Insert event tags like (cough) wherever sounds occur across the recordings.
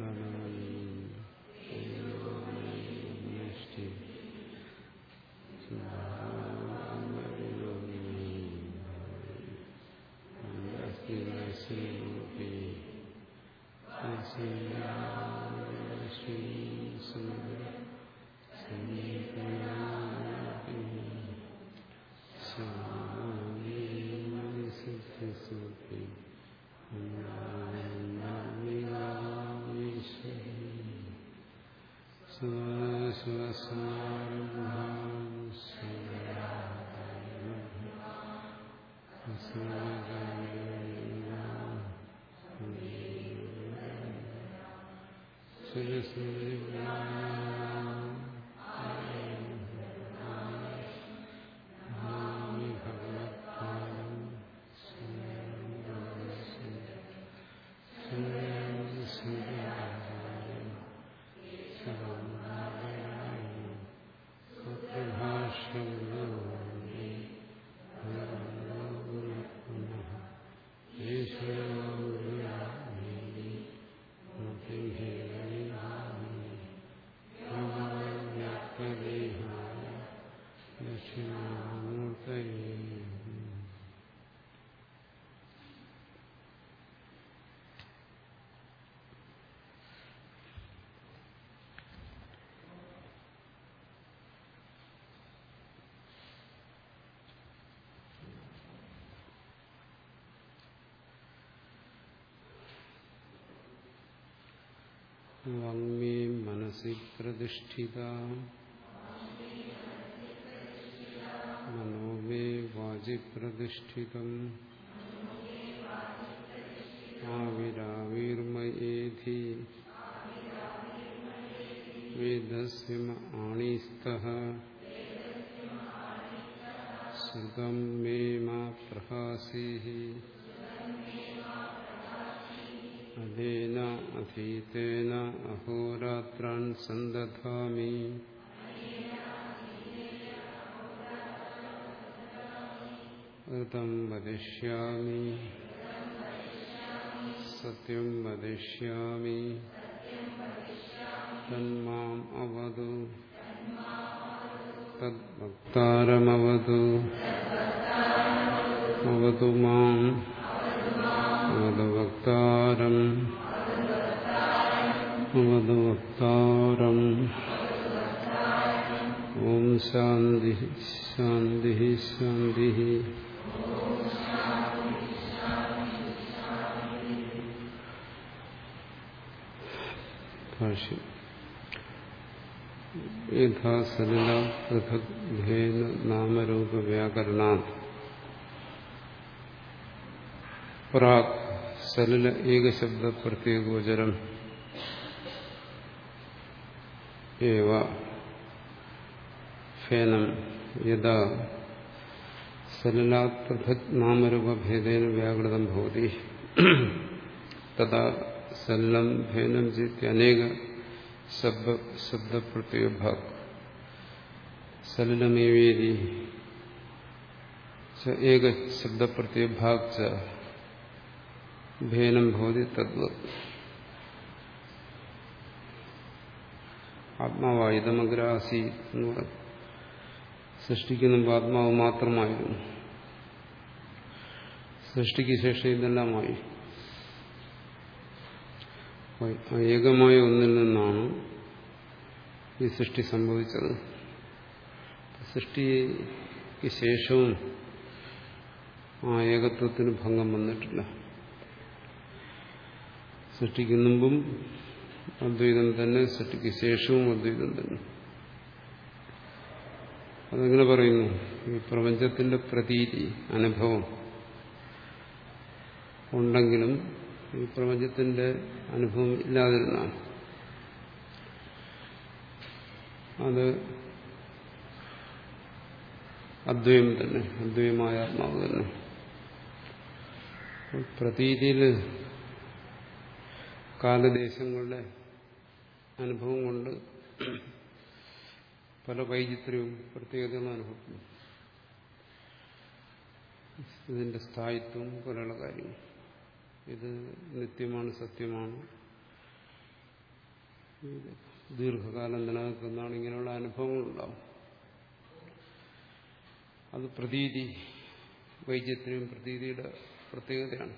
No, no. श्रीसुदि വാങ്മേ മനസി പ്രതിഷ്ഠിത മനോമേ Wachi പ്രതിഷ്ഠിതം സന്ദധാമി Ritham വദിഷ്യാമി സത്യം വദിഷ്യാമി തന്മാം അവതു തദ്ഭക്താരമവതു അവതു മാം അവതവക്താരം അവതവക്താരം ഓം ശാന്തി ശാന്തി ശാന്തി ഭാഷ്യം യഥാ സലില പൃഥക് ഭേദ നാമരൂപ വ്യാകരണാത് പ്രാക് സലില ഏകശബ്ദ പ്രത്യേകോചരം ഏവ ഫേനം യഥാ സലിലാത് പൃഥക് നാമരൂപഭേദേന വ്യാകൃതം ഭവതി തഥാ സലിലം ഭേനം ചേത്യനേക ശബ്ദപ്രത്യേകഭാഗ് സലിലമേവേരി ഏക ശബ്ദപ്രത്യേകഭാഗ് ച ഭേനം ഭവതി തദ്വത് ആത്മാവായുധമഗ്രാസി എന്ന് പറഞ്ഞു സൃഷ്ടിക്കുന്ന മുമ്പ് ആത്മാവ് മാത്രമായിരുന്നു. സൃഷ്ടിക്ക് ശേഷം ഇതെല്ലാമായി. ഏകമായ ഒന്നിൽ നിന്നാണ് ഈ സൃഷ്ടി സംഭവിച്ചത്. സൃഷ്ടിക്ക് ശേഷവും ആ ഏകത്വത്തിന് ഭംഗം വന്നിട്ടില്ല. സൃഷ്ടിക്ക് അദ്വൈതം തന്നെ സൃഷ്ടിക്ക് ശേഷവും അദ്വൈതം തന്നെ. അതെങ്ങനെ പറയുന്നു? ഈ പ്രപഞ്ചത്തിന്റെ പ്രതീതി അനുഭവം ഉണ്ടെങ്കിലും ഈ പ്രപഞ്ചത്തിന്റെ അനുഭവം ഇല്ലാതിരുന്നാണ്. അത് അദ്വയം തന്നെ അദ്വയമായ ആത്മാവ് തന്നെ. പ്രതീതിയിൽ കാലദേശങ്ങളുടെ അനുഭവം കൊണ്ട് പല വൈചിത്രവും പ്രത്യേകതകളും അനുഭവപ്പെടുന്നു. ഇതിന്റെ സ്ഥായിത്വം പോലെയുള്ള കാര്യങ്ങൾ. ഇത് നിത്യമാണ് സത്യമാണ്. ദീർഘകാലം നിലനിൽക്കുന്നതാണ് ഇങ്ങനെയുള്ള അനുഭവങ്ങളുണ്ടാവും അത് പ്രതീതി വൈചിത്രം പ്രതീതിയുടെ പ്രത്യേകതയാണ്.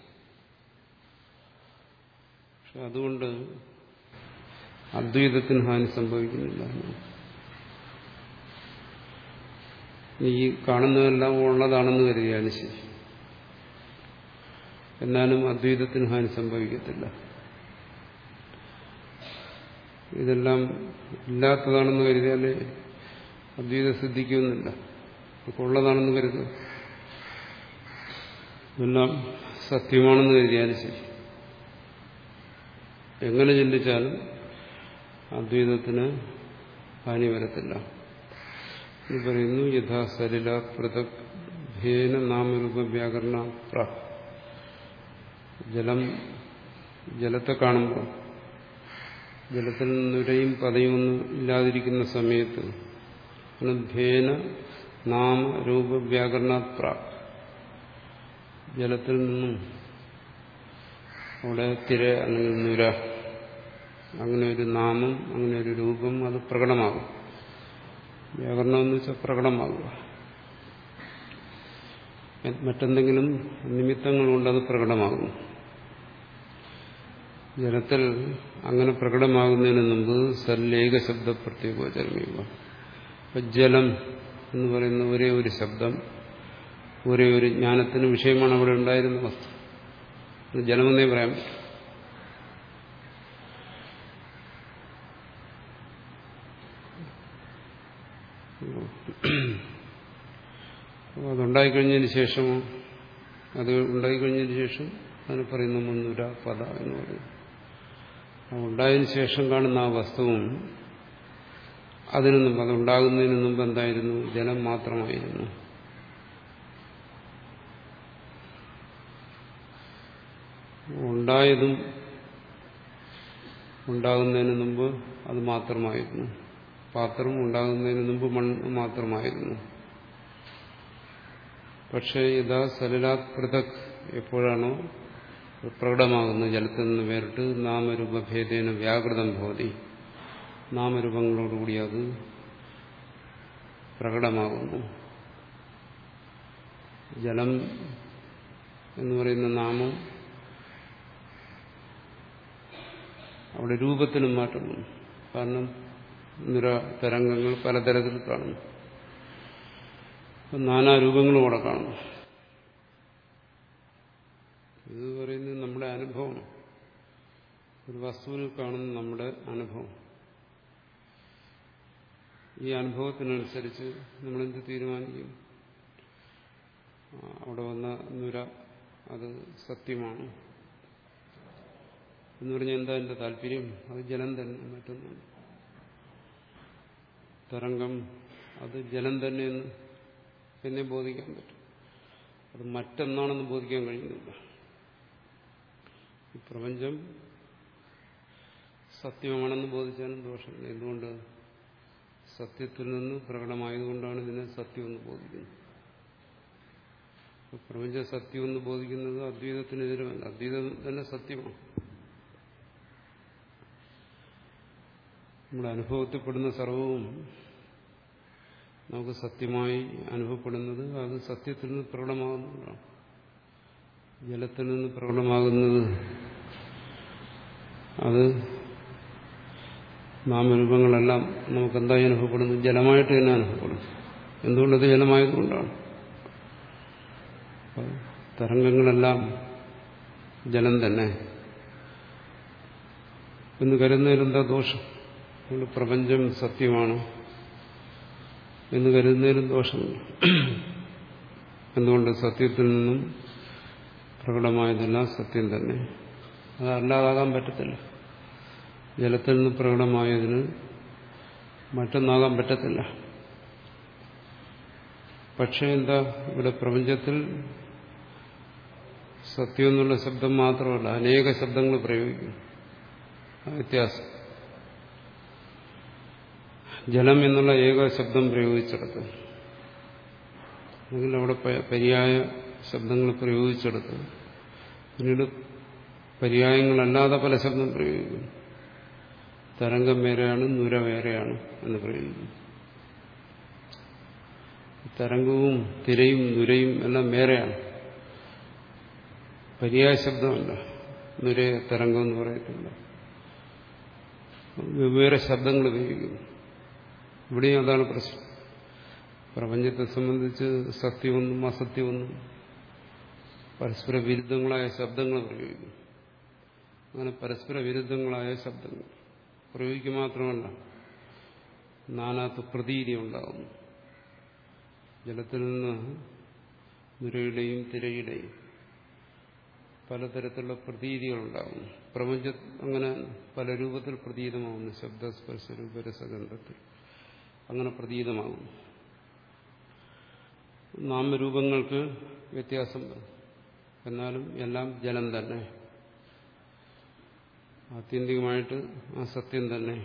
പക്ഷെ അതുകൊണ്ട് അദ്വൈതത്തിന് ഹാനി സംഭവിക്കുന്നില്ല. ഈ കാണുന്നതെല്ലാം ഉള്ളതാണെന്ന് കരുതിയാണ് ശരി. എന്നാലും അദ്വൈതത്തിന് ഹാനി സംഭവിക്കത്തില്ല. ഇതെല്ലാം ഇല്ലാത്തതാണെന്ന് കരുതിയാൽ അദ്വൈതം സിദ്ധിക്കുമെന്നില്ല ഉള്ളതാണെന്ന് കരുതുക. ഇതെല്ലാം സത്യമാണെന്ന് കരുതിയാലും ശരി. എങ്ങനെ ചിന്തിച്ചാലും അദ്വൈതത്തിന് ഹാനി വരത്തില്ല. ഇത് പറയുന്നു യഥാ സലില പൃഥക് ഭേന നാമരൂപ വ്യാകരണ പ്ര. ജലം ജലത്തെ കാണുമ്പോൾ ജലത്തിൽ നിന്നുരയും പതയും ഒന്നും ഇല്ലാതിരിക്കുന്ന സമയത്ത് ഭേന നാമ രൂപ വ്യാകരണ പ്ര. ജലത്തിൽ നിന്നും അവിടെ തിര അല്ലെങ്കിൽ നുര അങ്ങനെ ഒരു നാമം അങ്ങനെ ഒരു രൂപം അത് പ്രകടമാകും. വ്യാകരണം എന്ന് വെച്ചാൽ പ്രകടമാകുക. മറ്റെന്തെങ്കിലും നിമിത്തങ്ങൾ കൊണ്ട് അത് പ്രകടമാകും. ജനത്തിൽ അങ്ങനെ പ്രകടമാകുന്നതിന് മുമ്പ് സല്ലേക ശബ്ദ പ്രത്യേകോചരമീവ ജലം എന്ന് പറയുന്ന ഒരേ ഒരു ശബ്ദം ഒരേ ഒരു ജ്ഞാനത്തിന് വിഷയമാണ് അവിടെ ഉണ്ടായിരുന്ന വസ്തു. ജലമെന്നേ പറയാൻ പറ്റും. അതുണ്ടായിക്കഴിഞ്ഞതിന് ശേഷമോ അത് ഉണ്ടായിക്കഴിഞ്ഞതിന് ശേഷം അതിന് പറയുന്ന മുന്നൂര പദ എന്ന് പറയുന്നു. ഉണ്ടായതിനു ശേഷം കാണുന്ന ആ വസ്തുവും അതിനു മുമ്പ് അതുണ്ടാകുന്നതിന് മുമ്പ് എന്തായിരുന്നു? ജലം മാത്രമായിരുന്നു. ഉണ്ടായതും ഉണ്ടാകുന്നതിന് മുമ്പ് അത് മാത്രമായിരുന്നു. പാത്രം ഉണ്ടാകുന്നതിന് മുമ്പ് മണ്ണ് മാത്രമായിരുന്നു. പക്ഷേ യഥാ സലിലാത് പൃഥക് എപ്പോഴാണോ പ്രകടമാകുന്നത്. ജലത്തിൽ നിന്ന് വേറിട്ട് നാമരൂപഭേദേന വ്യാകൃതം ഭവതി. നാമരൂപങ്ങളോടുകൂടി അത് പ്രകടമാകുന്നു. ജലം എന്ന് പറയുന്ന നാമം അവിടെ രൂപത്തിനും മാറ്റം കാരണം നിര തരംഗങ്ങൾ പലതരത്തിൽ കാണുന്നു. നാനാ രൂപങ്ങളും അവിടെ കാണുന്നു. ഇത് പറയുന്നത് നമ്മുടെ അനുഭവം. ഒരു വസ്തുവിനെ കാണുന്ന നമ്മുടെ അനുഭവം. ഈ അനുഭവത്തിനനുസരിച്ച് നമ്മളെന്ത് തീരുമാനിക്കും? അവിടെ വന്ന നുര അത് സത്യമാണ്. എന്ന് പറഞ്ഞാൽ എന്താ എന്റെ താല്പര്യം? അത് ജലം തന്നെ മറ്റൊന്നാണ് തരംഗം അത് ജലം തന്നെ എന്ന് എന്നെ ബോധിക്കാൻ പറ്റും. അത് മറ്റൊന്നാണെന്ന് ബോധിക്കാൻ കഴിയുന്നില്ല. ഈ പ്രപഞ്ചം സത്യമാണെന്ന് ബോധിച്ചാലും ദോഷമില്ല. എന്തുകൊണ്ട്? സത്യത്തിൽ നിന്ന് പ്രകടമായതുകൊണ്ടാണ് ഇതിനെ സത്യമെന്ന് ബോധിക്കുന്നത്. പ്രപഞ്ച സത്യമെന്ന് ബോധിക്കുന്നത് അദ്വൈതത്തിനെതിരുമല്ല. അദ്വൈതം തന്നെ സത്യമാണ്. നമ്മുടെ അനുഭവത്തിൽപ്പെടുന്ന സർവവും നമുക്ക് സത്യമായി അനുഭവപ്പെടുന്നത് അത് സത്യത്തിൽ നിന്ന് പ്രകടമാകുന്നതാണ്. ജലത്തിൽ നിന്ന് പ്രകടമാകുന്നത് അത് നാമരൂപങ്ങളെല്ലാം നമുക്ക് എന്തായി അനുഭവപ്പെടുന്നു? ജലമായിട്ട് തന്നെ അനുഭവപ്പെടുന്നു. എന്തുകൊണ്ടത് ജലമായതുകൊണ്ടാണ്? തരംഗങ്ങളെല്ലാം ജലം തന്നെ. എന്ന് കരുതുന്നതിലെന്താ ദോഷം? പ്രപഞ്ചം സത്യമാണ്. എന്ന് കരുതുന്നതിലും ദോഷമില്ല. എന്തുകൊണ്ട്? സത്യത്തിൽ നിന്നും പ്രകടമായതെല്ലാം സത്യം തന്നെ. അതല്ലാതാകാൻ പറ്റത്തില്ല. ജലത്തിൽ നിന്ന് പ്രകടമായതിന് മറ്റൊന്നാകാൻ പറ്റത്തില്ല. പക്ഷേ എന്താ? ഇവിടെ പ്രപഞ്ചത്തിൽ സത്യം എന്നുള്ള ശബ്ദം മാത്രമല്ല അനേക ശബ്ദങ്ങൾ പ്രയോഗിക്കും വ്യത്യാസം. ജലം എന്നുള്ള ഏക ശബ്ദം പ്രയോഗിച്ചെടുത്ത്. അല്ലെങ്കിൽ അവിടെ പര്യായ ശബ്ദങ്ങൾ പ്രയോഗിച്ചെടുത്ത്. പിന്നീട് പര്യായങ്ങളല്ലാതെ പല ശബ്ദം പ്രയോഗിക്കുന്നു. തരംഗം വേറെയാണ് നുര വേറെയാണ് എന്ന് പറയുന്നു തരംഗവും തിരയും നുരയും എല്ലാം വേറെയാണ്. പര്യായ ശബ്ദമല്ല. നുര തരംഗം എന്ന് പറയത്തില്ല വെവ്വേറെ ശബ്ദങ്ങൾ ഉപയോഗിക്കുന്നു. ഇവിടെയും അതാണ് പ്രശ്നം. പ്രപഞ്ചത്തെ സംബന്ധിച്ച് സത്യമൊന്നും അസത്യമൊന്നും പരസ്പര വിരുദ്ധങ്ങളായ ശബ്ദങ്ങൾ പ്രയോഗിക്കും അങ്ങനെ പരസ്പര വിരുദ്ധങ്ങളായ ശബ്ദങ്ങൾ പ്രയോഗിക്കുക മാത്രമല്ല നാനാത്ത് പ്രതീതി ഉണ്ടാകുന്നു ജലത്തിൽ നിന്ന് നുരയുടെയും തിരയുടെയും പലതരത്തിലുള്ള പ്രതീതികളുണ്ടാകുന്നു പ്രപഞ്ച അങ്ങനെ പല രൂപത്തിൽ പ്രതീതമാകുന്നു ശബ്ദസ്പർശ രൂപരസഗന്ധത്തിൽ. അങ്ങനെ പ്രതീതമാകുന്നു. നാമരൂപങ്ങൾക്ക് വ്യത്യാസം എന്നാലും എല്ലാം ജലം തന്നെ. ആത്യന്തികമായിട്ട് ആ സത്യം തന്നെ.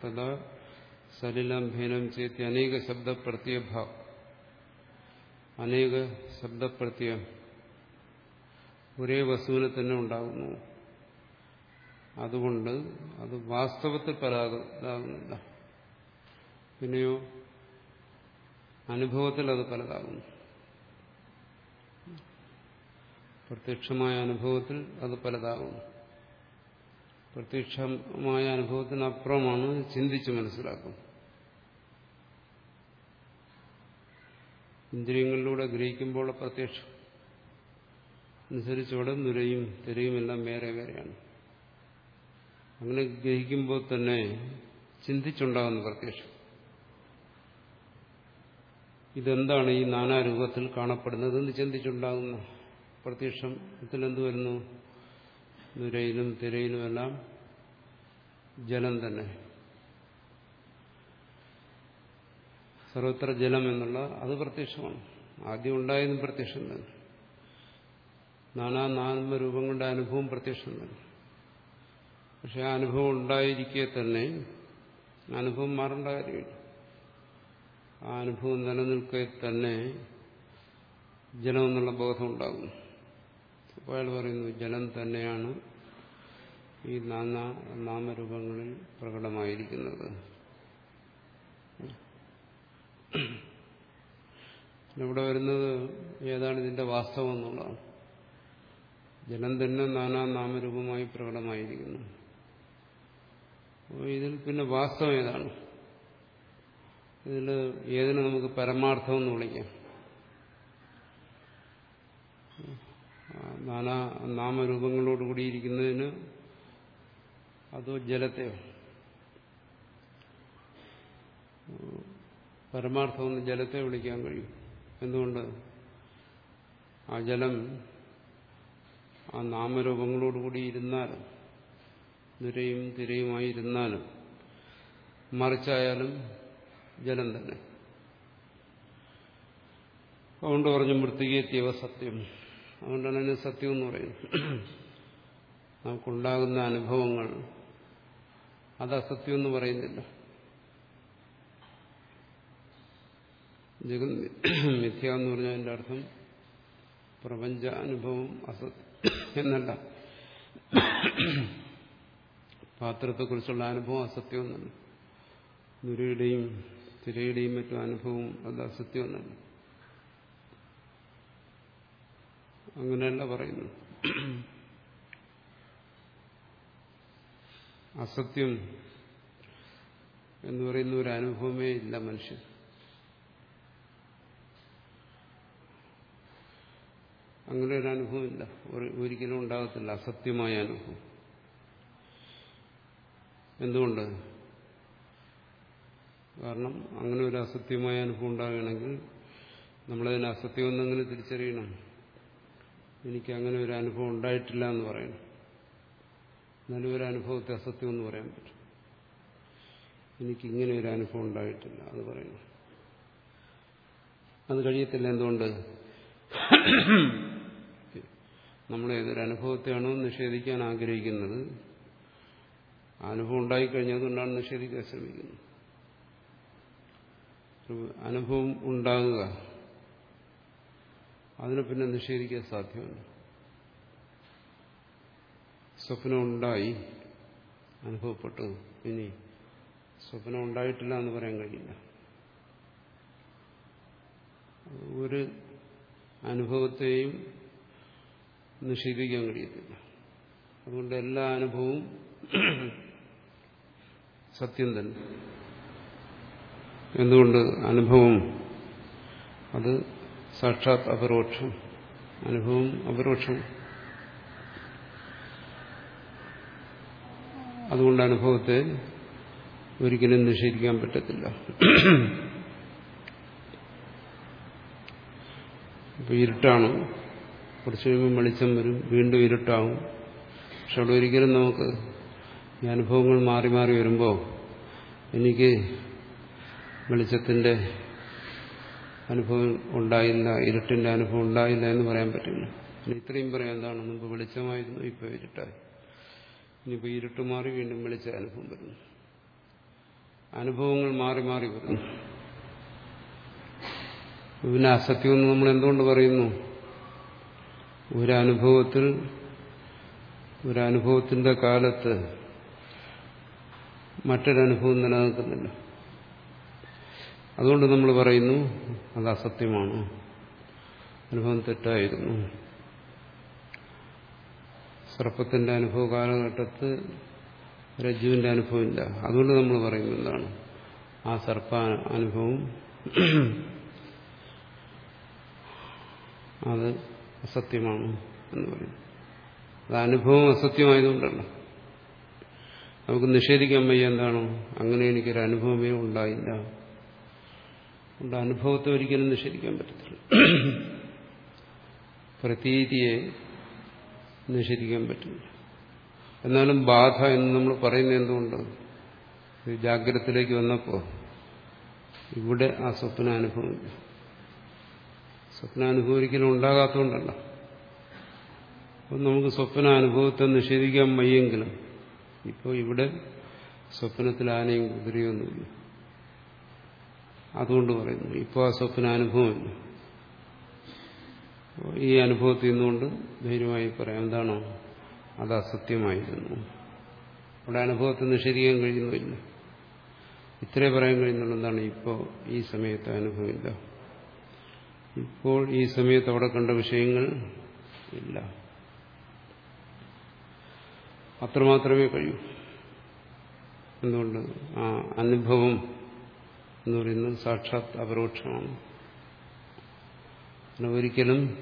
തഥാ സലിലം ഭേനം ചേത്തി അനേക ശബ്ദപ്രത്യഭാവം അനേക ശബ്ദപ്രത്യം ഒരേ വസ്തുവിനെ തന്നെ ഉണ്ടാകുന്നു. അതുകൊണ്ട് അത് വാസ്തവത്തിൽ പലതാകുന്നില്ല പിന്നെയോ? അനുഭവത്തിൽ അത് പലതാകുന്നു. പ്രത്യക്ഷമായ അനുഭവത്തിൽ അത് പലതാകുന്നു. പ്രത്യക്ഷമായ അനുഭവത്തിനപ്പുറമാണ് ചിന്തിച്ച് മനസ്സിലാക്കുന്നത്. ഇന്ദ്രിയങ്ങളിലൂടെ ഗ്രഹിക്കുമ്പോൾ പ്രത്യക്ഷം. അനുസരിച്ചവിടെ നുരയും തിരയും എല്ലാം വേറെ വേറെയാണ്. അങ്ങനെ ഗ്രഹിക്കുമ്പോൾ തന്നെ ചിന്തിച്ചുണ്ടാകുന്ന പ്രത്യക്ഷം ഇതെന്താണ് ഈ നാനാരൂപത്തിൽ കാണപ്പെടുന്നതെന്ന് ചിന്തിച്ചുണ്ടാകുന്ന പ്രത്യക്ഷം എന്ത് വരുന്നു? നുരയിലും തിരയിലുമെല്ലാം ജലം തന്നെ. സർവത്ര ജലം എന്നുള്ള അത് പ്രത്യക്ഷമാണ്. ആദ്യം ഉണ്ടായതും പ്രത്യക്ഷം തന്നെ നാനാ നാമരൂപങ്ങളുടെ അനുഭവം പ്രത്യക്ഷം തന്നെ പക്ഷെ ആ അനുഭവം ഉണ്ടായിരിക്കെ തന്നെ. അനുഭവം മാറേണ്ട കാര്യമില്ല. ആ അനുഭവം നിലനിൽക്കെ തന്നെ ജലം എന്നുള്ള ബോധം ഉണ്ടാകുന്നു അപ്പോൾ അയാൾ പറയുന്നു ജലം തന്നെയാണ് ഈ നാനാ നാമരൂപങ്ങളിൽ പ്രകടമായിരിക്കുന്നത്. ഇവിടെ വരുന്നത് ഏതാണ് ഇതിന്റെ വാസ്തവം എന്നുള്ളതാണ്. ജലം തന്നെ നാനാ നാമരൂപമായി പ്രകടമായിരിക്കുന്നു. ഇതിൽ പിന്നെ വാസ്തവം ഏതാണ്? ഇതിൽ ഏതിനെ നമുക്ക് പരമാർത്ഥം എന്ന് വിളിക്കാം? നാനാ നാമരൂപങ്ങളോടുകൂടിയിരിക്കുന്നതിന് അതോ ജലത്തെയോ? പരമാർത്ഥമെന്ന് ജലത്തെ വിളിക്കാൻ കഴിയും. എന്തുകൊണ്ട്? ആ ജലം ആ നാമരൂപങ്ങളോടുകൂടി ഇരുന്നാലും നുരയും തിരയുമായി ഇരുന്നാലും മറിച്ചായാലും ജലം തന്നെ. അതുകൊണ്ട് പറഞ്ഞു മൃത്തികേത്യവ സത്യം. അതുകൊണ്ടാണ് അതിന് സത്യം എന്ന് പറയുന്നത്. നമുക്കുണ്ടാകുന്ന അനുഭവങ്ങൾ അത് അസത്യം എന്ന് പറയുന്നില്ല. മിഥ്യ എന്ന് പറഞ്ഞാൽ അതിന്റെ അർത്ഥം പ്രപഞ്ച അനുഭവം അസത്യം എന്നല്ല. പാത്രത്തെക്കുറിച്ചുള്ള അനുഭവം അസത്യം എന്നല്ല നുരയുടെയും തിരയുടെയും മറ്റും അനുഭവം അത് അസത്യം എന്നല്ല അങ്ങനെയല്ല പറയുന്നു അസത്യം എന്ന് പറയുന്ന ഒരു അനുഭവമേ ഇല്ല മനുഷ്യൻ. അങ്ങനെ ഒരു അനുഭവമില്ല. ഒരിക്കലും ഉണ്ടാകത്തില്ല. അസത്യമായ അനുഭവം. എന്തുകൊണ്ട്? കാരണം അങ്ങനെ ഒരു അസത്യമായ അനുഭവം ഈ അസത്യം എന്നങ്ങനെ തിരിച്ചറിയണം. എനിക്ക് അങ്ങനെ ഒരു അനുഭവം ഉണ്ടായിട്ടില്ല എന്ന് പറയണം എന്നാലും ഒരു അനുഭവത്തെ അസത്യം എന്ന് പറയാൻ പറ്റും. എനിക്ക് ഇങ്ങനെ ഒരു അനുഭവം ഉണ്ടായിട്ടില്ല അത് പറയണം അത് കഴിയത്തില്ല എന്തുകൊണ്ട്? നമ്മൾ ഏതൊരു അനുഭവത്തെയാണോ നിഷേധിക്കാൻ ആഗ്രഹിക്കുന്നത് അനുഭവം ഉണ്ടായിക്കഴിഞ്ഞതുകൊണ്ടാണ് നിഷേധിക്കാൻ ശ്രമിക്കുന്നത്. അനുഭവം ഉണ്ടാകുക. അതിനെ പിന്നെ നിഷേധിക്കാൻ സാധ്യമല്ല. സ്വപ്നം ഉണ്ടായി അനുഭവപ്പെട്ടു. ഇനി സ്വപ്നം ഉണ്ടായിട്ടില്ല എന്ന് പറയാൻ കഴിയില്ല. ഒരു അനുഭവത്തെയും നിഷേധിക്കാൻ കഴിയത്തില്ല. അതുകൊണ്ട് എല്ലാ അനുഭവവും സത്യം തന്നെ. എന്തുകൊണ്ട് അനുഭവം? അത് സാക്ഷാത് അപരോക്ഷം. അനുഭവം അപരോക്ഷം. അതുകൊണ്ട് അനുഭവത്തെ ഒരിക്കലും നിഷേധിക്കാൻ പറ്റത്തില്ല. ഇപ്പൊ ഇരുട്ടാണ്. കുറച്ച് കഴിയുമ്പോൾ വെളിച്ചം വരും. വീണ്ടും ഇരുട്ടാവും. പക്ഷെ അവിടെ ഒരിക്കലും നമുക്ക് ഈ അനുഭവങ്ങൾ മാറി മാറി വരുമ്പോൾ എനിക്ക് വെളിച്ചത്തിന്റെ അനുഭവം ഉണ്ടായില്ല ഇരുട്ടിന്റെ അനുഭവം ഉണ്ടായില്ല എന്ന് പറയാൻ പറ്റില്ല. ഇത്രയും പറയാം എന്താണ്? മുമ്പ് വെളിച്ചമായിരുന്നു ഇപ്പോൾ ഇരുട്ടായി. ഇനിയിപ്പോൾ ഇരുട്ട് മാറി വീണ്ടും വെളിച്ച അനുഭവം വരുന്നു. അനുഭവങ്ങൾ മാറി മാറി വരുന്നു. പിന്നെ അസത്യമെന്ന് നമ്മൾ എന്തുകൊണ്ട് പറയുന്നു? ഒരനുഭവത്തിൽ ഒരനുഭവത്തിന്റെ കാലത്ത് മറ്റൊരനുഭവം നിലനിൽക്കുന്നില്ല. അതുകൊണ്ട് നമ്മൾ പറയുന്നു അത് അസത്യമാണ്. അനുഭവം തെറ്റായിരുന്നു. സർപ്പത്തിന്റെ അനുഭവ കാലഘട്ടത്ത് രജ്ജുവിന്റെ അനുഭവമില്ല. അതുകൊണ്ട് നമ്മൾ പറയുന്നത് എന്താണ്? ആ സർപ്പ അനുഭവം അത് അസത്യമാണ് എന്ന് പറയും അത് അനുഭവം അസത്യമായതുകൊണ്ടല്ല. നമുക്ക് നിഷേധിക്കാൻ വയ്യ എന്താണ്. അങ്ങനെ എനിക്കൊരു അനുഭവമേ ഉണ്ടായില്ല. അതുകൊണ്ട് അനുഭവത്തെ ഒരിക്കലും നിഷേധിക്കാൻ പറ്റത്തില്ല. പ്രതീതിയെ നിഷേധിക്കാൻ പറ്റില്ല. എന്നാലും ബാധ എന്ന് നമ്മൾ പറയുന്നത് എന്തുകൊണ്ട് ജാഗ്രതത്തിലേക്ക് വന്നപ്പോൾ ഇവിടെ ആ സ്വപ്നാനുഭവമില്ല. സ്വപ്നാനുഭവം ഒരിക്കലും ഉണ്ടാകാത്തതുകൊണ്ടല്ല. അപ്പം നമുക്ക് സ്വപ്നാനുഭവത്തെ നിഷേധിക്കാൻ വയ്യെങ്കിലും ഇപ്പോൾ ഇവിടെ സ്വപ്നത്തിൽ ആനയും കുതിരയൊന്നുമില്ല. അതുകൊണ്ട് പറയുന്നു ഇപ്പോൾ ആ സ്വപ്നാനുഭവമില്ല ഈ അനുഭവത്തിൽ നിന്നുകൊണ്ട് ധൈര്യമായി പറയാം എന്താണോ അത് അസത്യമായിരുന്നു. അവിടെ അനുഭവത്തെ നിഷേധിക്കാൻ കഴിയുന്നില്ല ഇത്രേ പറയാൻ കഴിയുന്നുള്ളൂ എന്താണ് ഇപ്പോൾ ഈ സമയത്ത് അനുഭവമില്ല. ഇപ്പോൾ ഈ സമയത്ത് അവിടെ കണ്ട വിഷയങ്ങൾ ഇല്ല. അത്രമാത്രമേ കഴിയൂ. എന്തുകൊണ്ട്? ആ അനുഭവം എന്ന് പറയുന്നത് സാക്ഷാത് അപരോക്ഷമാണ്. ഒരിക്കലും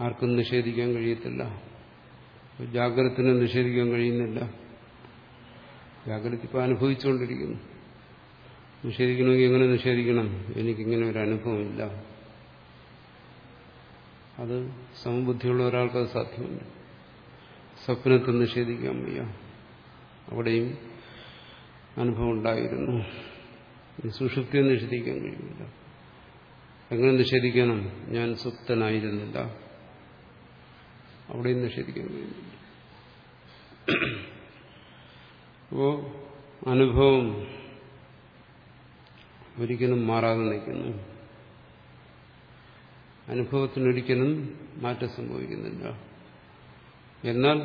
ആർക്കും നിഷേധിക്കാൻ കഴിയത്തില്ല. ജാഗ്രതത്തിന് നിഷേധിക്കാൻ കഴിയുന്നില്ല. ജാഗ്രത ഇപ്പം അനുഭവിച്ചുകൊണ്ടിരിക്കുന്നു. നിഷേധിക്കണമെങ്കിൽ എങ്ങനെ നിഷേധിക്കണം? എനിക്കിങ്ങനെ ഒരു അനുഭവമില്ല. അത് സമബുദ്ധിയുള്ള ഒരാൾക്ക് അത് സാധ്യമല്ല. സ്വപ്നത്തെ നിഷേധിക്കാൻ വയ്യ. അവിടെയും അനുഭവം ഉണ്ടായിരുന്നു. സുഷുപ്തിയെ നിഷേധിക്കാൻ കഴിയില്ല എങ്ങനെ നിഷേധിക്കണം? ഞാൻ സുപ്തനായിരുന്നില്ല അവിടെയും നിഷേധിക്കാൻ കഴിയുന്നില്ല. അപ്പോ അനുഭവം ഒരിക്കലും മാറാതെ നിൽക്കുന്നു. അനുഭവത്തിനൊരിക്കലും മാറ്റം സംഭവിക്കുന്നില്ല. എന്നാൽ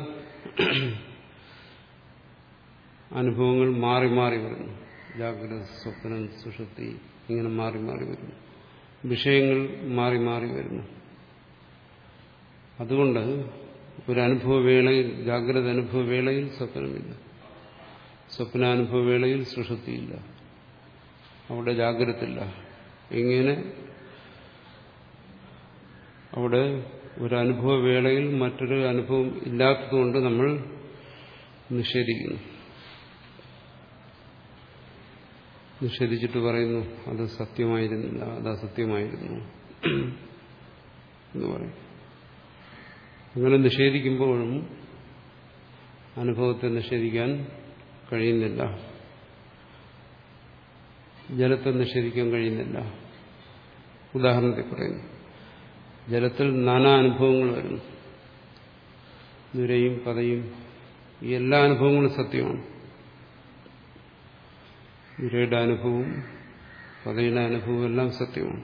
അനുഭവങ്ങൾ മാറി മാറി വരുന്നു. ജാഗ്രത സ്വപ്നം സുഷുപ്തി ഇങ്ങനെ മാറി മാറി വരുന്നു. വിഷയങ്ങൾ മാറി മാറി വരുന്നു. അതുകൊണ്ട് ഒരു അനുഭവവേളയിൽ ജാഗ്രത അനുഭവവേളയിൽ സ്വപ്നമില്ല. സ്വപ്നാനുഭവവേളയിൽ സുഷുപ്തിയില്ല. അവിടെ ജാഗ്രതയില്ല. ഇങ്ങനെ അവിടെ ഒരു അനുഭവ വേളയിൽ മറ്റൊരു അനുഭവം ഇല്ലാത്തതുകൊണ്ട് നമ്മൾ നിഷേധിക്കുന്നു. നിഷേധിച്ചിട്ട് പറയുന്നു അത് സത്യമായിരുന്നില്ല അത് അസത്യമായിരുന്നു എന്ന് പറയും. അങ്ങനെ നിഷേധിക്കുമ്പോഴും അനുഭവത്തെ നിഷേധിക്കാൻ കഴിയുന്നില്ല. ജലത്തെ നിഷേധിക്കാൻ കഴിയുന്നില്ല. ഉദാഹരണത്തിൽ പറയുന്നു. ജലത്തിൽ നാനാ അനുഭവങ്ങൾ വരുന്നു. നുരയും പതയും ഈ എല്ലാ അനുഭവങ്ങളും സത്യമാണ്. നുരയുടെ അനുഭവവും പതയുടെ അനുഭവവും എല്ലാം സത്യമാണ്.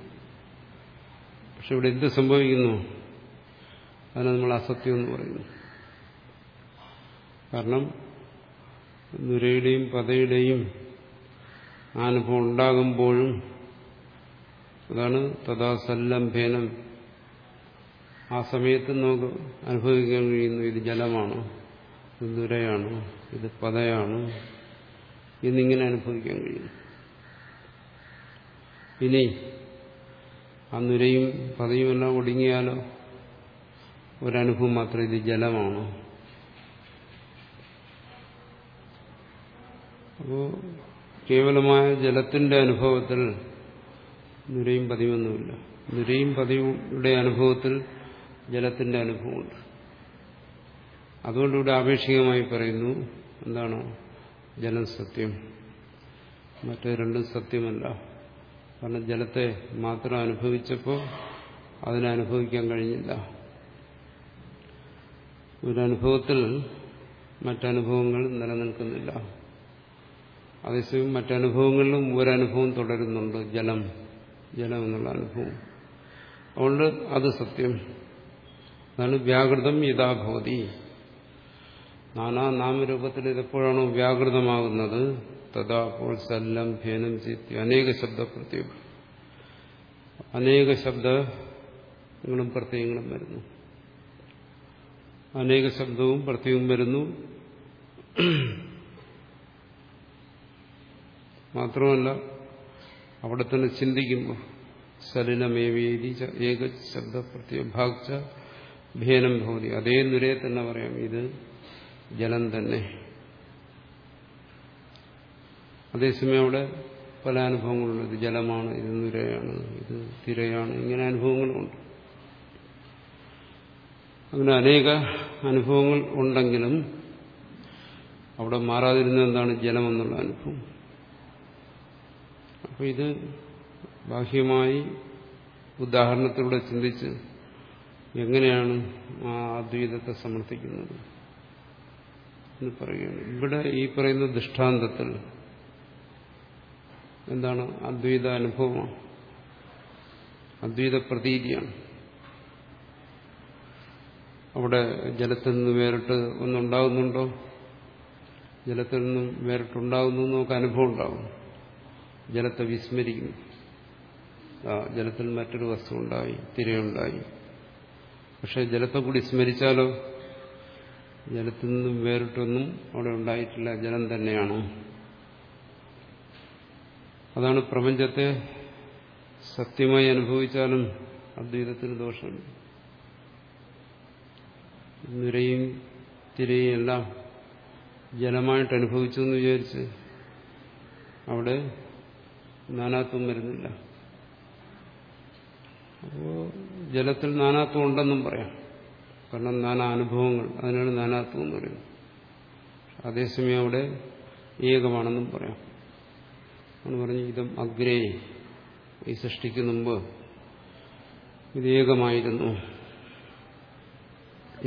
പക്ഷെ ഇവിടെ എന്ത് സംഭവിക്കുന്നു? അതിനെ നമ്മൾ അസത്യം എന്ന് പറയുന്നു. കാരണം നുരയുടെയും പതയുടെയും അനുഭവം ഉണ്ടാകുമ്പോഴും അതാണ് തഥാ സല്ലംഭേനം ആ സമയത്ത് നമുക്ക് അനുഭവിക്കാൻ കഴിയുന്നു ഇത് ജലമാണ് ഇത് ദുരയാണ് ഇത് പതയാണ് എന്നിങ്ങനെ അനുഭവിക്കാൻ കഴിയുന്നു ഇനി ആ നുരയും പതയും എല്ലാം ഒടുങ്ങിയാലോ? ഒരനുഭവം മാത്രം ഇത് ജലമാണ്. അപ്പോ കേവലമായ ജലത്തിന്റെ അനുഭവത്തിൽ നുരയും പതിവൊന്നുമില്ല നുരയും പതിയുടെ അനുഭവത്തിൽ ജലത്തിന്റെ അനുഭവമുണ്ട്. അതുകൊണ്ട് ഇവിടെ ആപേക്ഷികമായി പറയുന്നു എന്താണ് ജലം സത്യം? മറ്റേ രണ്ടും സത്യമല്ല. കാരണം ജലത്തെ മാത്രം അനുഭവിച്ചപ്പോൾ അതിനെ അനുഭവിക്കാൻ കഴിഞ്ഞില്ല. ഒരനുഭവത്തിൽ മറ്റനുഭവങ്ങൾ നിലനിൽക്കുന്നില്ല. അതേസമയം മറ്റനുഭവങ്ങളിലും ഒരനുഭവം തുടരുന്നുണ്ട് ജലം. ജലം എന്നുള്ള അനുഭവം. അതുകൊണ്ട് അത് സത്യം. അതാണ് വ്യാകൃതം യഥാഭവതി നാനാ നാമരൂപത്തിൽ ഇതെപ്പോഴാണോ വ്യാകൃതമാകുന്നത്? തഥാ അപ്പോൾ സല്ലം ഭേനം ചിത്തി. അനേക ശബ്ദ പ്രത്യേകം. അനേക ശബ്ദങ്ങളും പ്രത്യയങ്ങളും വരുന്നു. അനേക ശബ്ദവും പ്രത്യയവും വരുന്നു. മാത്രമല്ല അവിടെ തന്നെ ചിന്തിക്കുമ്പോൾ സലിനമേവേദി ഏക ശബ്ദ പ്രത്യഭാഗ ഭേനം ഭവതി. അതേ നുരയെ തന്നെ പറയാം. ഇത് ജലം തന്നെ. അതേസമയം അവിടെ പല അനുഭവങ്ങളുണ്ട്. ഇത് ജലമാണ് ഇത് നുരയാണ് ഇത് തിരയാണ്. ഇങ്ങനെ അനുഭവങ്ങളുമുണ്ട്. അങ്ങനെ അനേക അനുഭവങ്ങൾ ഉണ്ടെങ്കിലും അവിടെ മാറാതിരുന്ന എന്താണ്? ജലമെന്നുള്ള അനുഭവം. അപ്പോൾ ഇത് ബാഹ്യമായി ഉദാഹരണത്തിലൂടെ ചിന്തിച്ച് എങ്ങനെയാണ് ആ അദ്വൈതത്തെ സമർത്ഥിക്കുന്നത് എന്ന് പറയുകയാണ്. ഇവിടെ ഈ പറയുന്ന ദൃഷ്ടാന്തത്തിൽ എന്താണ് അദ്വൈത അനുഭവമാണ്. അദ്വൈത പ്രതീതിയാണ്. അവിടെ ജലത്തിൽ നിന്ന് വേറിട്ട് ഒന്നുണ്ടാകുന്നുണ്ടോ ജലത്തിൽ നിന്നും വേറിട്ടുണ്ടാകുന്നു നമുക്ക് അനുഭവം ഉണ്ടാകും ജലത്തെ വിസ്മരിക്കും ജലത്തിൽ മറ്റൊരു വസ്തു ഉണ്ടായി തിരയുണ്ടായി. പക്ഷെ ജലത്തെ കൂടി സ്മരിച്ചാലോ? ജലത്തിൽ നിന്നും വേറിട്ടൊന്നും അവിടെ ഉണ്ടായിട്ടില്ല. ജലം തന്നെയാണ്. അതാണ് പ്രപഞ്ചത്തെ സത്യമായി അനുഭവിച്ചാലും അദ്വൈതത്തിന് ദോഷമുണ്ട്. നിരയും തിരയും എല്ലാം ജലമായിട്ട് അനുഭവിച്ചു എന്ന് വിചാരിച്ച് അവിടെ നാനാത്വം വരുന്നില്ല. അപ്പോ ജലത്തിൽ നാനാത്വം ഉണ്ടെന്നും പറയാം. കാരണം നാനാ അനുഭവങ്ങൾ അതിനാണ് നാനാത്വം എന്ന് പറയുന്നത്. അതേസമയം അവിടെ ഏകമാണെന്നും പറയാം. എന്ന് പറഞ്ഞു ഇതം അഗ്രേ ഈ സൃഷ്ടിക്ക് മുമ്പ് ഇത് ഏകമായിരുന്നു.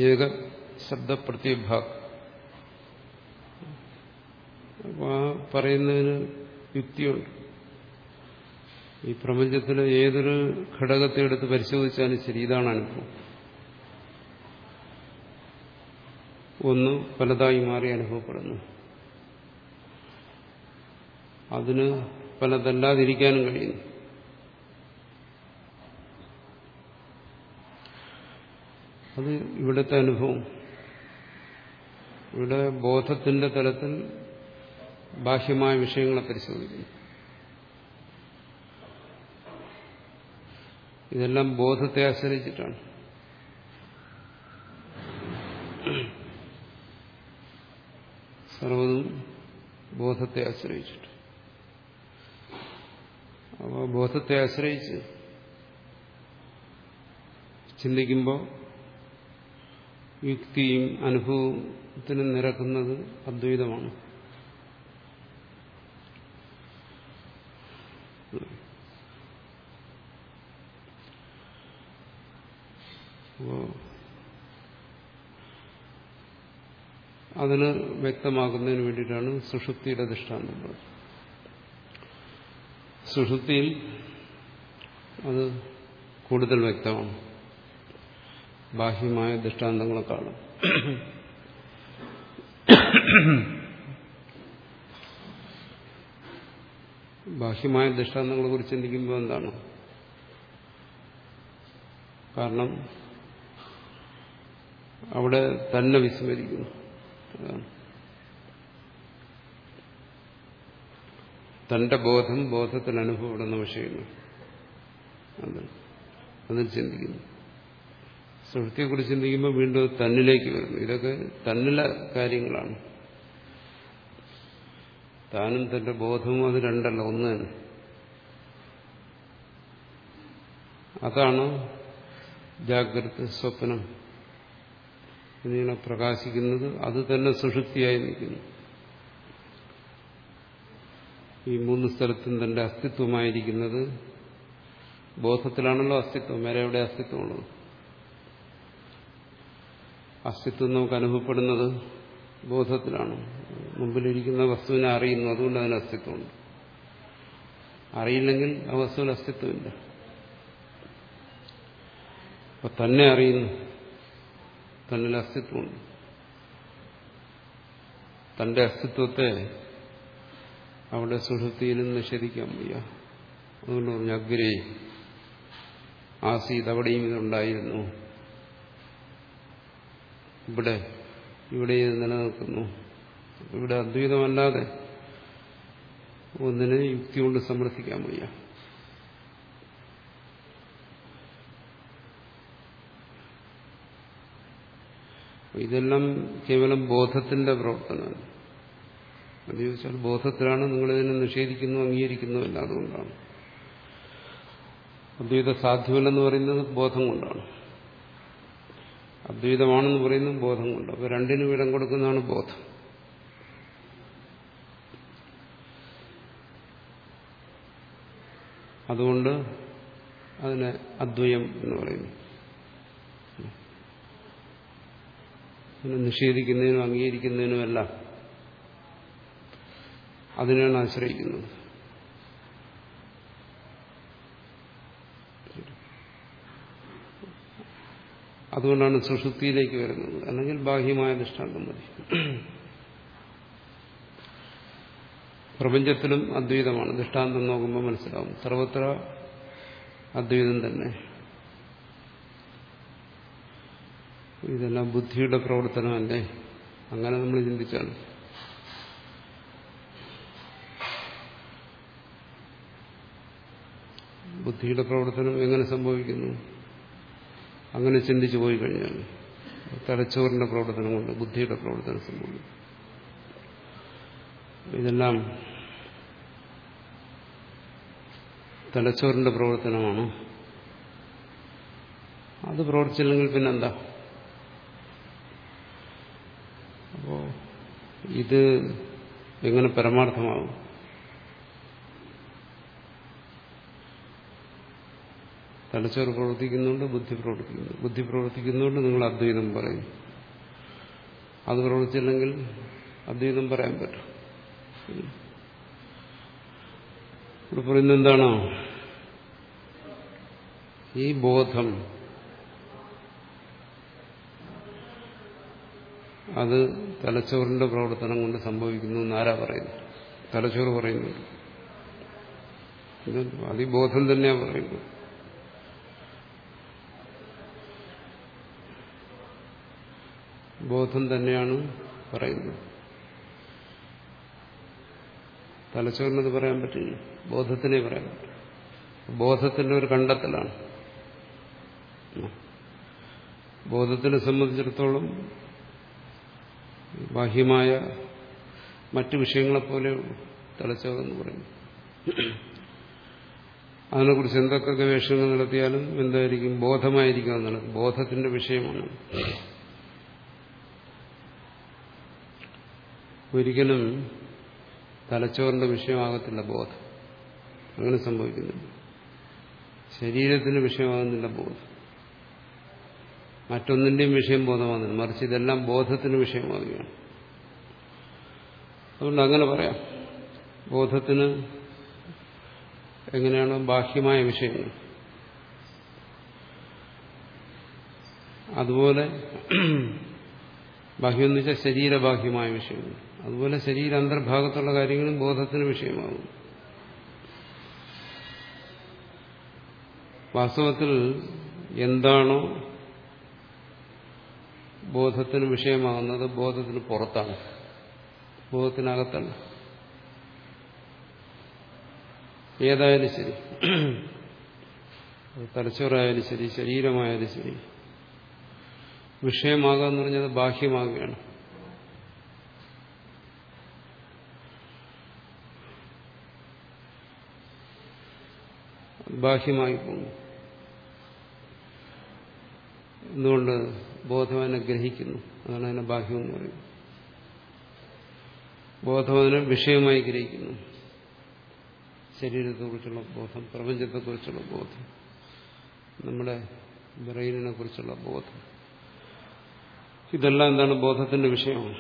ഏക ശബ്ദ പ്രത്യഭാഗ് അപ്പൊ ആ പറയുന്നതിന് യുക്തിയുണ്ട്. ഈ പ്രപഞ്ചത്തിലെ ഏതൊരു ഘടകത്തെ എടുത്ത് പരിശോധിച്ചാലും ശരി ഇതാണ് അനുഭവം. ഒന്ന് പലതായി മാറി അനുഭവപ്പെടുന്നു. അതിന് പലതല്ലാതിരിക്കാനും കഴിയുന്നു. അത് ഇവിടുത്തെ അനുഭവം. ഇവിടെ ബോധത്തിന്റെ തലത്തിൽ ബാഹ്യമായ വിഷയങ്ങളെ പരിശോധിക്കുന്നു. ഇതെല്ലാം ബോധത്തെ ആശ്രയിച്ചിട്ടാണ്. സർവതും ബോധത്തെ ആശ്രയിച്ചിട്ട്. അപ്പോൾ ബോധത്തെ ആശ്രയിച്ച് ചിന്തിക്കുമ്പോൾ യുക്തിയും അനുഭവത്തിനും നിരക്കുന്നത് അദ്വൈതമാണ്. അതിന് വ്യക്തമാക്കുന്നതിന് വേണ്ടിയിട്ടാണ് സുഷുപ്തിയുടെ അധിഷ്ഠാനം സുഷുപ്തിയിൽ അത് കൂടുതൽ വ്യക്തമാണ്. ബാഹ്യമായ ദൃഷ്ടാന്തങ്ങളെക്കാളും. ബാഹ്യമായ ദൃഷ്ടാന്തങ്ങളെ കുറിച്ച് ചിന്തിക്കുമ്പോൾ എന്താണ്? കാരണം അവിടെ തന്നെ വിസ്മരിക്കുന്നു. തന്റെ ബോധം ബോധത്തിൽ അനുഭവപ്പെടുന്ന വിഷയങ്ങൾ. അത് അതിൽ ചിന്തിക്കുന്നു. സുഹൃത്തിയെക്കുറിച്ച് ചിന്തിക്കുമ്പോൾ വീണ്ടും തന്നിലേക്ക് വരുന്നു. ഇതൊക്കെ തന്നിലെ കാര്യങ്ങളാണ്. താനും തന്റെ ബോധവും അത് രണ്ടല്ല ഒന്ന് തന്നെ. അതാണ് ജാഗ്രത സ്വപ്നം. എന്നിങ്ങനെ പ്രകാശിക്കുന്നത് അത് തന്നെ സുഷുപ്തിയായി നിൽക്കുന്നു. ഈ മൂന്ന് സ്ഥലത്തും തന്റെ അസ്തിത്വമായിരിക്കുന്നത് ബോധത്തിലാണല്ലോ അസ്തിത്വം വേറെ എവിടെ അസ്തിത്വമുള്ളത് അസ്തിത്വം നമുക്ക് അനുഭവപ്പെടുന്നത് ബോധത്തിലാണ്. മുമ്പിലിരിക്കുന്ന വസ്തുവിനെ അറിയുന്നു അതുകൊണ്ട് അതിന് അസ്തിത്വമുണ്ട്. അറിയില്ലെങ്കിൽ ആ വസ്തുവിന് അസ്തിത്വമില്ല. അപ്പൊ തന്നെ അറിയുന്നു. തന്നിൽ അസ്തിത്വമുണ്ട്. തന്റെ അസ്തിത്വത്തെ അവിടെ സുഹൃത്തിയിലും നിഷേധിക്കാൻ വയ്യ. അതുകൊണ്ട് പറഞ്ഞു അഗ്രേ ആസീത് അവിടെയും ഇതുണ്ടായിരുന്നു. ഇവിടെ ഇവിടെ ഇത് നിലനിൽക്കുന്നു. ഇവിടെ അദ്വൈതമല്ലാതെ ഒന്നിനെ യുക്തി കൊണ്ട് സമർത്ഥിക്കാൻ വയ്യ. ഇതെല്ലാം കേവലം ബോധത്തിന്റെ പ്രവർത്തനമാണ് അത് ചോദിച്ചാൽ ബോധത്തിലാണ് നിങ്ങളിതിനെ നിഷേധിക്കുന്നു അംഗീകരിക്കുന്നു അംഗീകരിക്കുന്നുവല്ല അതുകൊണ്ടാണ്. അദ്വൈത സാധ്യമല്ലെന്ന് പറയുന്നത് ബോധം കൊണ്ടാണ്. അദ്വൈതമാണെന്ന് പറയുന്നത് ബോധം കൊണ്ട് അപ്പൊ രണ്ടിനും ഇടം കൊടുക്കുന്നതാണ് ബോധം. അതുകൊണ്ട് അതിനെ അദ്വയം എന്ന് പറയുന്നു. നിഷേധിക്കുന്നതിനും അംഗീകരിക്കുന്നതിനുമെല്ലാം അതിനാണ് ആശ്രയിക്കുന്നത്. അതുകൊണ്ടാണ് സുഷുപ്തിയിലേക്ക് വരുന്നത്. അല്ലെങ്കിൽ ബാഹ്യമായ ദൃഷ്ടാന്തം മതി. പ്രപഞ്ചത്തിലും അദ്വൈതമാണ്. ദൃഷ്ടാന്തം നോക്കുമ്പോൾ മനസ്സിലാവും. സർവത്ര അദ്വൈതം തന്നെ. ഇതെല്ലാം ബുദ്ധിയുടെ പ്രവർത്തനമല്ലേ? അങ്ങനെ നമ്മൾ ചിന്തിച്ചാണ്. ബുദ്ധിയുടെ പ്രവർത്തനം എങ്ങനെ സംഭവിക്കുന്നു? അങ്ങനെ ചിന്തിച്ചു പോയി കഴിഞ്ഞാൽ തലച്ചോറിന്റെ പ്രവർത്തനം കൊണ്ട് ബുദ്ധിയുടെ പ്രവർത്തനം സംഭവിക്കും. ഇതെല്ലാം തലച്ചോറിന്റെ പ്രവർത്തനമാണ്. അത് പ്രവർത്തിച്ചില്ലെങ്കിൽ പിന്നെന്താ അപ്പോ ഇത് എങ്ങനെ പരമാർത്ഥമാകും തലച്ചോറ് പ്രവർത്തിക്കുന്നുണ്ട് ബുദ്ധി പ്രവർത്തിക്കുന്നു ബുദ്ധി പ്രവർത്തിക്കുന്നുണ്ട് നിങ്ങൾ അദ്വൈതം പറയും. അത് പ്രവർത്തിച്ചില്ലെങ്കിൽ അദ്വൈതം പറയാൻ പറ്റും. ഇവിടെ പറയുന്നത് എന്താണോ? ഈ ബോധം അത് തലച്ചോറിന്റെ പ്രവർത്തനം കൊണ്ട് സംഭവിക്കുന്നു എന്നാരാ പറയുന്നു തലച്ചോറ് പറയുന്നുണ്ട് അതിബോധം തന്നെയാ പറയുന്നത്. ബോധം തന്നെയാണ് പറയുന്നത്. തലച്ചോറിനത് പറയാൻ പറ്റില്ല. ബോധത്തിനെ പറയാൻ പറ്റും ബോധത്തിന്റെ ഒരു കണ്ടെത്തലാണ്. ബോധത്തിനെ സംബന്ധിച്ചിടത്തോളം ബാഹ്യമായ മറ്റു വിഷയങ്ങളെപ്പോലെ തലച്ചോറെന്ന് പറയും. അതിനെക്കുറിച്ച് എന്തൊക്കെ ഗവേഷണങ്ങൾ നടത്തിയാലും എന്തായിരിക്കും ബോധമായിരിക്കും എന്നുള്ളത് ബോധത്തിന്റെ വിഷയമാണ്. ഒരിക്കലും തലച്ചോറിന്റെ വിഷയമാകത്തില്ല ബോധം. അങ്ങനെ സംഭവിക്കുന്നില്ല ശരീരത്തിന്റെ വിഷയമാകുന്നില്ല ബോധം. മറ്റൊന്നിന്റെയും വിഷയം ബോധമാകുന്നില്ല മറിച്ച് ഇതെല്ലാം ബോധത്തിന് വിഷയമാകുകയാണ് അതുകൊണ്ട് അങ്ങനെ പറയാം. ബോധത്തിന് എങ്ങനെയാണ് ബാഹ്യമായ വിഷയങ്ങൾ. അതുപോലെ ബാഹ്യം എന്ന് വെച്ചാൽ ശരീരബാഹ്യമായ വിഷയങ്ങൾ. അതുപോലെ ശരീര അന്തർഭാഗത്തുള്ള കാര്യങ്ങളും ബോധത്തിന് വിഷയമാകും. വാസ്തവത്തിൽ എന്താണോ ബോധത്തിന് വിഷയമാകുന്നത് ബോധത്തിന് പുറത്താണ്. ബോധത്തിനകത്തല്ല. ഏതായാലും ശരി. തലച്ചോറായാലും ശരി ശരീരമായാലും ശരി. വിഷയമാകുക എന്ന് പറഞ്ഞത് ബാഹ്യമാകുകയാണ്. ബാഹ്യമായി പോകുന്നു എന്തുകൊണ്ട് ബോധം അതിനെ ഗ്രഹിക്കുന്നു. അതാണ് അതിനെ ബാഹ്യം എന്ന് പറയുന്നത്. ബോധം അതിനെ വിഷയമായി ഗ്രഹിക്കുന്നു. ശരീരത്തെക്കുറിച്ചുള്ള ബോധം പ്രപഞ്ചത്തെക്കുറിച്ചുള്ള ബോധം നമ്മുടെ ബ്രെയിനിനെ കുറിച്ചുള്ള ബോധം. ഇതെല്ലാം എന്താണ്? ബോധത്തിന്റെ വിഷയമാണ്.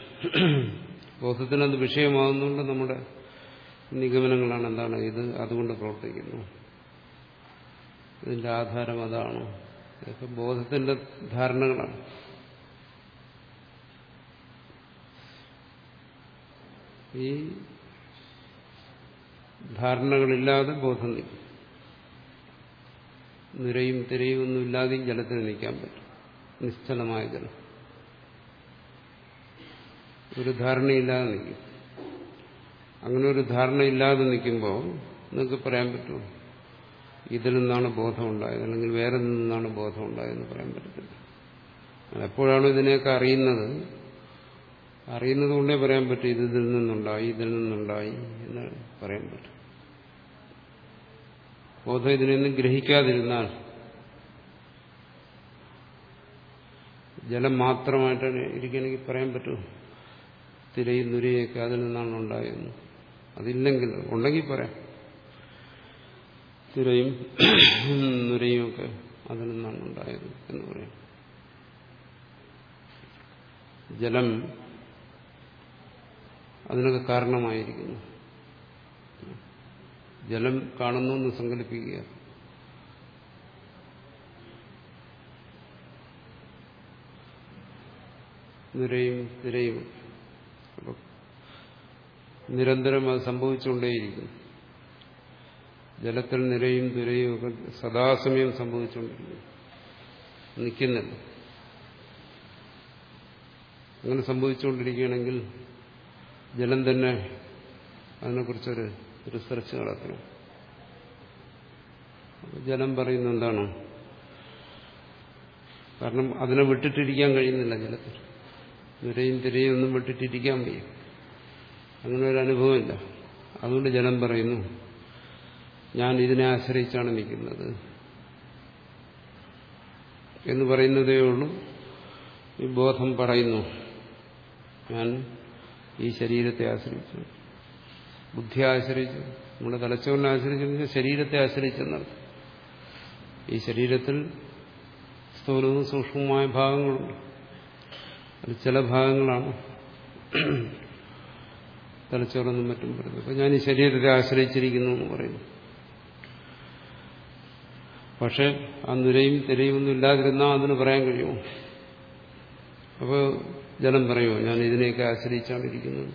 ബോധത്തിനത് വിഷയമാകുന്നതുകൊണ്ട് നമ്മുടെ നിഗമനങ്ങളാണ് എന്താണ്? ഇത് അതുകൊണ്ട് പ്രവർത്തിക്കുന്നു. ഇതിന്റെ ആധാരം അതാണ്. ഇതൊക്കെ ബോധത്തിന്റെ ധാരണകളാണ്. ഈ ധാരണകളില്ലാതെ ബോധം നിൽക്കും. നിരയും തിരയും ഒന്നും ഇല്ലാതെയും ജലത്തിന് നിൽക്കാൻ പറ്റും. നിശ്ചലമായ ജലം. ഒരു ധാരണയില്ലാതെ നിൽക്കും. അങ്ങനെ ഒരു ധാരണയില്ലാതെ നിൽക്കുമ്പോൾ നിങ്ങൾക്ക് പറയാൻ പറ്റുമോ? ഇതിൽ നിന്നാണ് ബോധം ഉണ്ടായത് അല്ലെങ്കിൽ വേറെ നിന്നാണ് ബോധം ഉണ്ടായതെന്ന് പറയാൻ പറ്റത്തില്ല. എപ്പോഴാണ് ഇതിനെയൊക്കെ അറിയുന്നത് അറിയുന്നത് കൊണ്ടേ പറയാൻ പറ്റും ഇത് ഇതിൽ നിന്നുണ്ടായി ഇതിൽ നിന്നുണ്ടായി എന്ന് പറയാൻ പറ്റും. ബോധം ഇതിനൊന്നും ഗ്രഹിക്കാതിരുന്നാൽ ജലം മാത്രമായിട്ടാണ് ഇരിക്കണമെങ്കിൽ പറയാൻ പറ്റുമോ തിരയും നുരയൊക്കെ അതിൽ നിന്നാണ് ഉണ്ടായതെന്ന്. അതില്ലെങ്കിൽ ഉണ്ടെങ്കിൽ പറയാം. തിരയും (clears throat) നുരയും ഒക്കെ അതിൽ നിന്നാണ് ഉണ്ടായത് എന്ന് പറയാം. ജലം അതിനൊക്കെ കാരണമായിരിക്കുന്നു. ജലം കാണുന്നു എന്ന് സങ്കല്പിക്കുക. നിരയും തിരയും നിരന്തരം അത് സംഭവിച്ചുകൊണ്ടേയിരിക്കുന്നു. ജലത്തിൽ നിരയും തുരയും ഒക്കെ സദാസമയം സംഭവിച്ചുകൊണ്ടിരിക്കുന്നു. നിൽക്കുന്നില്ല. അങ്ങനെ സംഭവിച്ചുകൊണ്ടിരിക്കുകയാണെങ്കിൽ ജലം തന്നെ അതിനെക്കുറിച്ചൊരു റിസർച്ച് നടത്തണം. ജലം പറയുന്ന എന്താണ്? കാരണം അതിനെ വിട്ടിട്ടിരിക്കാൻ കഴിയുന്നില്ല ജലത്തിൽ. നിരയും തിരയും ഒന്നും വിട്ടിട്ടിരിക്കാൻ വയ്യ. അങ്ങനെ ഒരു അനുഭവമില്ല. അതുകൊണ്ട് ജലം പറയുന്നു ഞാൻ ഇതിനെ ആശ്രയിച്ചാണ് നിൽക്കുന്നത്. എന്ന് പറയുന്നതേ ഉള്ളൂ. ഈ ബോധം പറയുന്നു. ഞാൻ ഈ ശരീരത്തെ ആശ്രയിച്ചു. ബുദ്ധിയെ ആശ്രയിച്ചു. നമ്മുടെ തലച്ചോറിനെ ആശ്രയിച്ചു ശരീരത്തെ ആശ്രയിച്ചെന്നർത്ഥം. ഈ ശരീരത്തിൽ സ്ഥൂലവും സൂക്ഷ്മവുമായ ഭാഗങ്ങളുണ്ട്. അത് ചില ഭാഗങ്ങളാണ്. തലച്ചോറൊന്നും മറ്റും പറയുന്നത് അപ്പം ഞാൻ ഈ ശരീരത്തെ ആശ്രയിച്ചിരിക്കുന്നു എന്ന് പറയുന്നു. പക്ഷെ ആ നുരയും തിരയും ഒന്നും ഇല്ലാതിരുന്നാൽ അതിന് പറയാൻ കഴിയുമോ? അപ്പോൾ ജനം പറയുമോ ഞാൻ ഇതിനെയൊക്കെ ആശ്രയിച്ചാണ് ഇരിക്കുന്നത്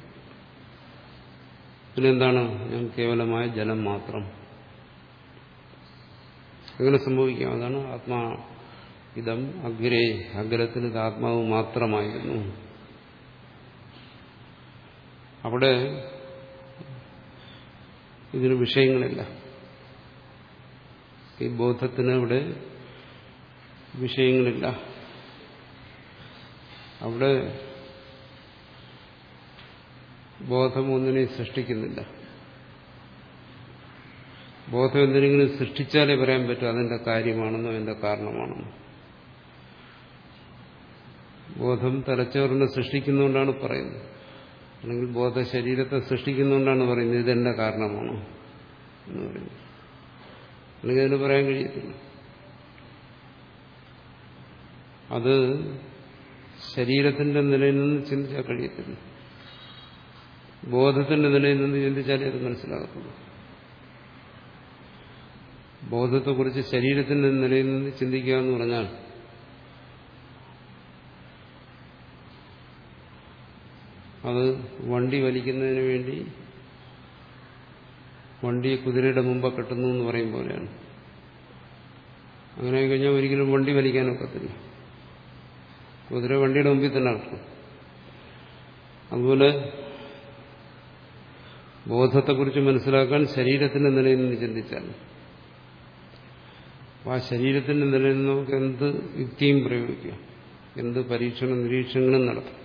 പിന്നെന്താണ് ഞാൻ കേവലമായ ജലം മാത്രം. അങ്ങനെ സംഭവിക്കാം. അതാണ് ആത്മാ ഇതം അഗ്രേ. അഗ്രത്തിൽ ഇത് ആത്മാവ് മാത്രമായിരുന്നു. അവിടെ ഇതിന് വിഷയങ്ങളില്ല. ഈ ബോധത്തിന് ഇവിടെ വിഷയങ്ങളില്ല. അവിടെ ബോധം ഒന്നിനെ സൃഷ്ടിക്കുന്നില്ല. ബോധം എന്തിനെങ്കിലും സൃഷ്ടിച്ചാലേ പറയാൻ പറ്റൂ അതിന്റെ കാര്യമാണെന്നോ അതിന്റെ കാരണമാണെന്നോ. ബോധം തലച്ചോറിനെ സൃഷ്ടിക്കുന്നതുകൊണ്ടാണ് പറയുന്നത്. അല്ലെങ്കിൽ ബോധ ശരീരത്തെ സൃഷ്ടിക്കുന്നതുകൊണ്ടാണ് പറയുന്നത് ഇതെന്റെ കാരണമാണോ എന്ന് പറയുന്നത്. അല്ലെങ്കിൽ അതിന് പറയാൻ കഴിയത്തില്ല. അത് ശരീരത്തിന്റെ നിലയിൽ നിന്ന് ചിന്തിച്ചാൽ കഴിയത്തില്ല. ബോധത്തിന്റെ നിലയിൽ നിന്ന് ചിന്തിച്ചാലേ അത് മനസ്സിലാകത്തുള്ളൂ. ബോധത്തെക്കുറിച്ച് ശരീരത്തിന്റെ നിലയിൽ നിന്ന് ചിന്തിക്കുക എന്ന് പറഞ്ഞാൽ അത് വണ്ടി വലിക്കുന്നതിന് വേണ്ടി വണ്ടിയെ കുതിരയുടെ മുമ്പ് കെട്ടുന്നു എന്ന് പറയും പോലെയാണ്. അങ്ങനെ കഴിഞ്ഞാൽ ഒരിക്കലും വണ്ടി വലിക്കാനൊക്കത്തില്ല കുതിര വണ്ടിയുടെ മുമ്പിൽ തന്നെ കിട്ടും അതുപോലെ ബോധത്തെക്കുറിച്ച് മനസ്സിലാക്കാൻ ശരീരത്തിന്റെ നിലയിൽ നിന്ന് ചിന്തിച്ചാൽ ആ ശരീരത്തിന്റെ നിലയിൽ നിന്ന് നമുക്ക് എന്ത് യുക്തിയും പ്രയോഗിക്കാം. എന്ത് പരീക്ഷണ നിരീക്ഷണങ്ങളും നടത്താം.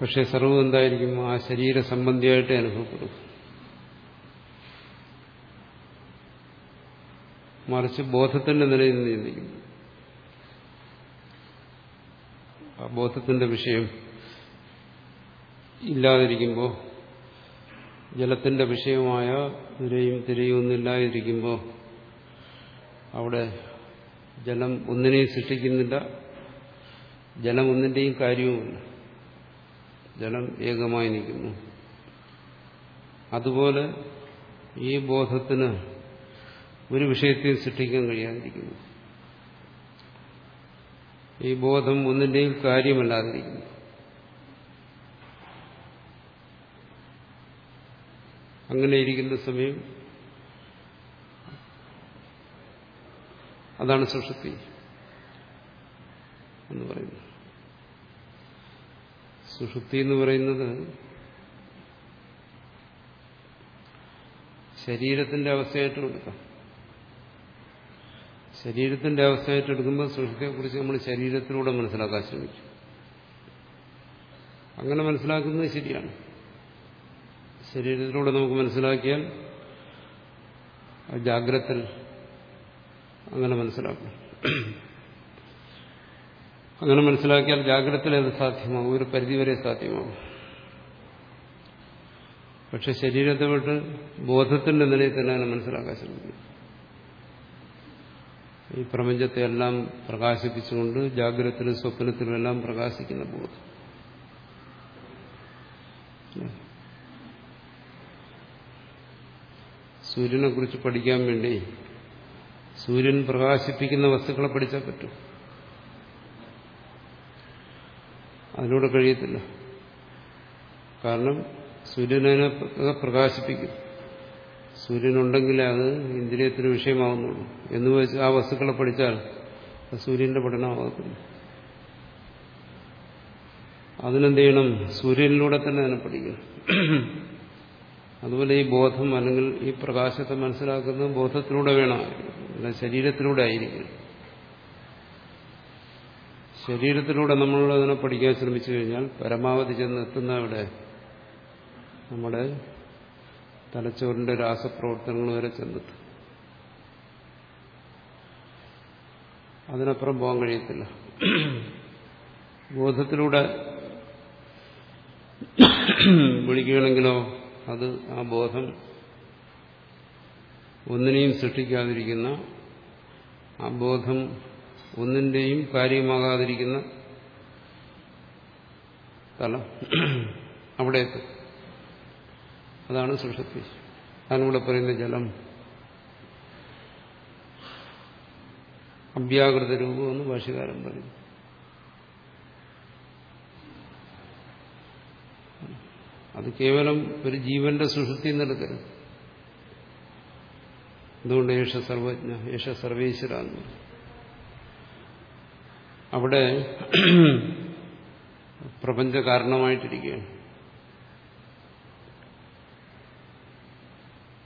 പക്ഷെ സർവം എന്തായിരിക്കും? ആ ശരീര സംബന്ധിയായിട്ടേ അനുഭവപ്പെടും. മറിച്ച് ബോധത്തിന്റെ നിലയിൽ നിയന്ത്രിക്കും ആ ബോധത്തിന്റെ വിഷയം ഇല്ലാതിരിക്കുമ്പോൾ ജലത്തിന്റെ വിഷയമായ തിരയും തിരയും ഒന്നില്ലാതിരിക്കുമ്പോൾ അവിടെ ജലം ഒന്നിനെയും സൃഷ്ടിക്കുന്നില്ല. ജലം ഒന്നിന്റെയും കാര്യവുമില്ല. ജലം ഏകമായി നിൽക്കുന്നു. അതുപോലെ ഈ ബോധത്തിന് ഒരു വിഷയത്തെയും സൃഷ്ടിക്കാൻ കഴിയാതിരിക്കുന്നു. ഈ ബോധം ഒന്നിന്റെയും കാര്യമല്ലാതിരിക്കുന്നു. അങ്ങനെ ഇരിക്കുന്ന സമയം അതാണ് സുഷുപ്തി എന്ന് പറയുന്നത്. സുഷുപ്തി എന്ന് പറയുന്നത് ശരീരത്തിന്റെ അവസ്ഥയായിട്ട് എടുക്കാം ശരീരത്തിന്റെ അവസ്ഥയായിട്ട് എടുക്കുമ്പോൾ സൃഷ്ടിയെക്കുറിച്ച് നമ്മൾ ശരീരത്തിലൂടെ മനസ്സിലാക്കാൻ ശ്രമിച്ചു. അങ്ങനെ മനസ്സിലാക്കുന്നത് ശരിയാണ്. ശരീരത്തിലൂടെ നമുക്ക് മനസ്സിലാക്കിയാൽ ജാഗ്രത അങ്ങനെ മനസ്സിലാക്കണം അങ്ങനെ മനസ്സിലാക്കിയാൽ ജാഗ്രതയിൽ അത് സാധ്യമാകും ഒരു പരിധിവരെ സാധ്യമാകും. പക്ഷെ ശരീരത്തെ വിട്ട് ബോധത്തിന്റെ നിലയിൽ തന്നെ അതിനെ മനസ്സിലാക്കാൻ ശ്രമിക്കും ഈ പ്രപഞ്ചത്തെ എല്ലാം പ്രകാശിപ്പിച്ചുകൊണ്ട് ജാഗ്രതത്തിലും സ്വപ്നത്തിലും എല്ലാം പ്രകാശിക്കുന്ന ബോധം. സൂര്യനെ കുറിച്ച് പഠിക്കാൻ വേണ്ടി സൂര്യൻ പ്രകാശിപ്പിക്കുന്ന വസ്തുക്കളെ പഠിച്ചാൽ പറ്റും. അതിലൂടെ കഴിയത്തില്ല. കാരണം സൂര്യനെ പ്രകാശിപ്പിക്കും. സൂര്യനുണ്ടെങ്കിലേ അത് ഇന്ദ്രിയത്തിന് വിഷയമാവുന്നുള്ളൂ എന്ന് വെച്ച് ആ വസ്തുക്കളെ പഠിച്ചാൽ സൂര്യന്റെ പഠനമാകത്തില്ല അതിനെന്ത് ചെയ്യണം സൂര്യനിലൂടെ തന്നെ അതിനെ പഠിക്കണം. അതുപോലെ ഈ ബോധം അല്ലെങ്കിൽ ഈ പ്രകാശത്തെ മനസ്സിലാക്കുന്നത് ബോധത്തിലൂടെ വേണം. ശരീരത്തിലൂടെ ആയിരിക്കും ശരീരത്തിലൂടെ നമ്മൾ അതിനെ പഠിക്കാൻ ശ്രമിച്ചു കഴിഞ്ഞാൽ പരമാവധി ചെന്ന് എത്തുന്ന അവിടെ നമ്മുടെ തലച്ചോറിന്റെ രാസപ്രവർത്തനങ്ങൾ വരെ ചെന്നിട്ട്. അതിനപ്പുറം പോകാൻ കഴിയത്തില്ല. ബോധത്തിലൂടെ വിളിക്കുകയാണെങ്കിലോ അത് ആ ബോധം ഒന്നിനെയും സൃഷ്ടിക്കാതിരിക്കുന്ന ആ ബോധം ഒന്നിന്റെയും കാര്യമാകാതിരിക്കുന്ന തലം അവിടെ എത്തും അതാണ് സുഷുപ്തി അതാണ് ഇവിടെ പറയുന്ന ജലം. അഭ്യാകൃത രൂപമെന്ന് ഭാഷകാരൻ പറയും അത് കേവലം ഒരു ജീവന്റെ സുഷുപ്തി എന്നെടുക്കരുത് എന്തുകൊണ്ട് യേശ സർവജ്ഞ യേശ സർവേശ്വര അവിടെ പ്രപഞ്ച കാരണമായിട്ടിരിക്കുകയാണ്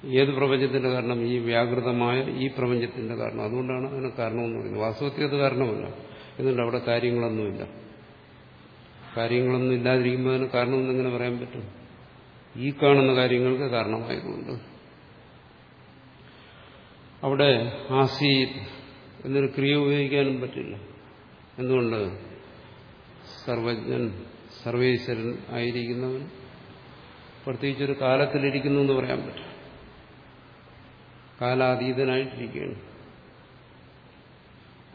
ഏത് പ്രപഞ്ചത്തിന്റെ കാരണം? ഈ വ്യാകൃതമായ ഈ പ്രപഞ്ചത്തിന്റെ കാരണം. അതുകൊണ്ടാണ് അതിന് കാരണമെന്ന് പറയുന്നത്. വാസ്തവത്തിൽ അത് കാരണമല്ല. എന്നിട്ട് അവിടെ കാര്യങ്ങളൊന്നുമില്ല. കാര്യങ്ങളൊന്നും ഇല്ലാതിരിക്കുമ്പോൾ അതിന് കാരണമെന്ന് എങ്ങനെ പറയാൻ പറ്റും? ഈ കാണുന്ന കാര്യങ്ങൾക്ക് കാരണമായതുകൊണ്ട്. അവിടെ ആസി എന്നൊരു ക്രിയ ഉപയോഗിക്കാനും പറ്റില്ല. എന്തുകൊണ്ട്? സർവജ്ഞൻ സർവേശ്വരൻ ആയിരിക്കുന്നവൻ. പ്രത്യേകിച്ചൊരു കാലത്തിലിരിക്കുന്നു എന്ന് പറയാൻ പറ്റും കാലാതീതനായിട്ടിരിക്കുകയാണ്.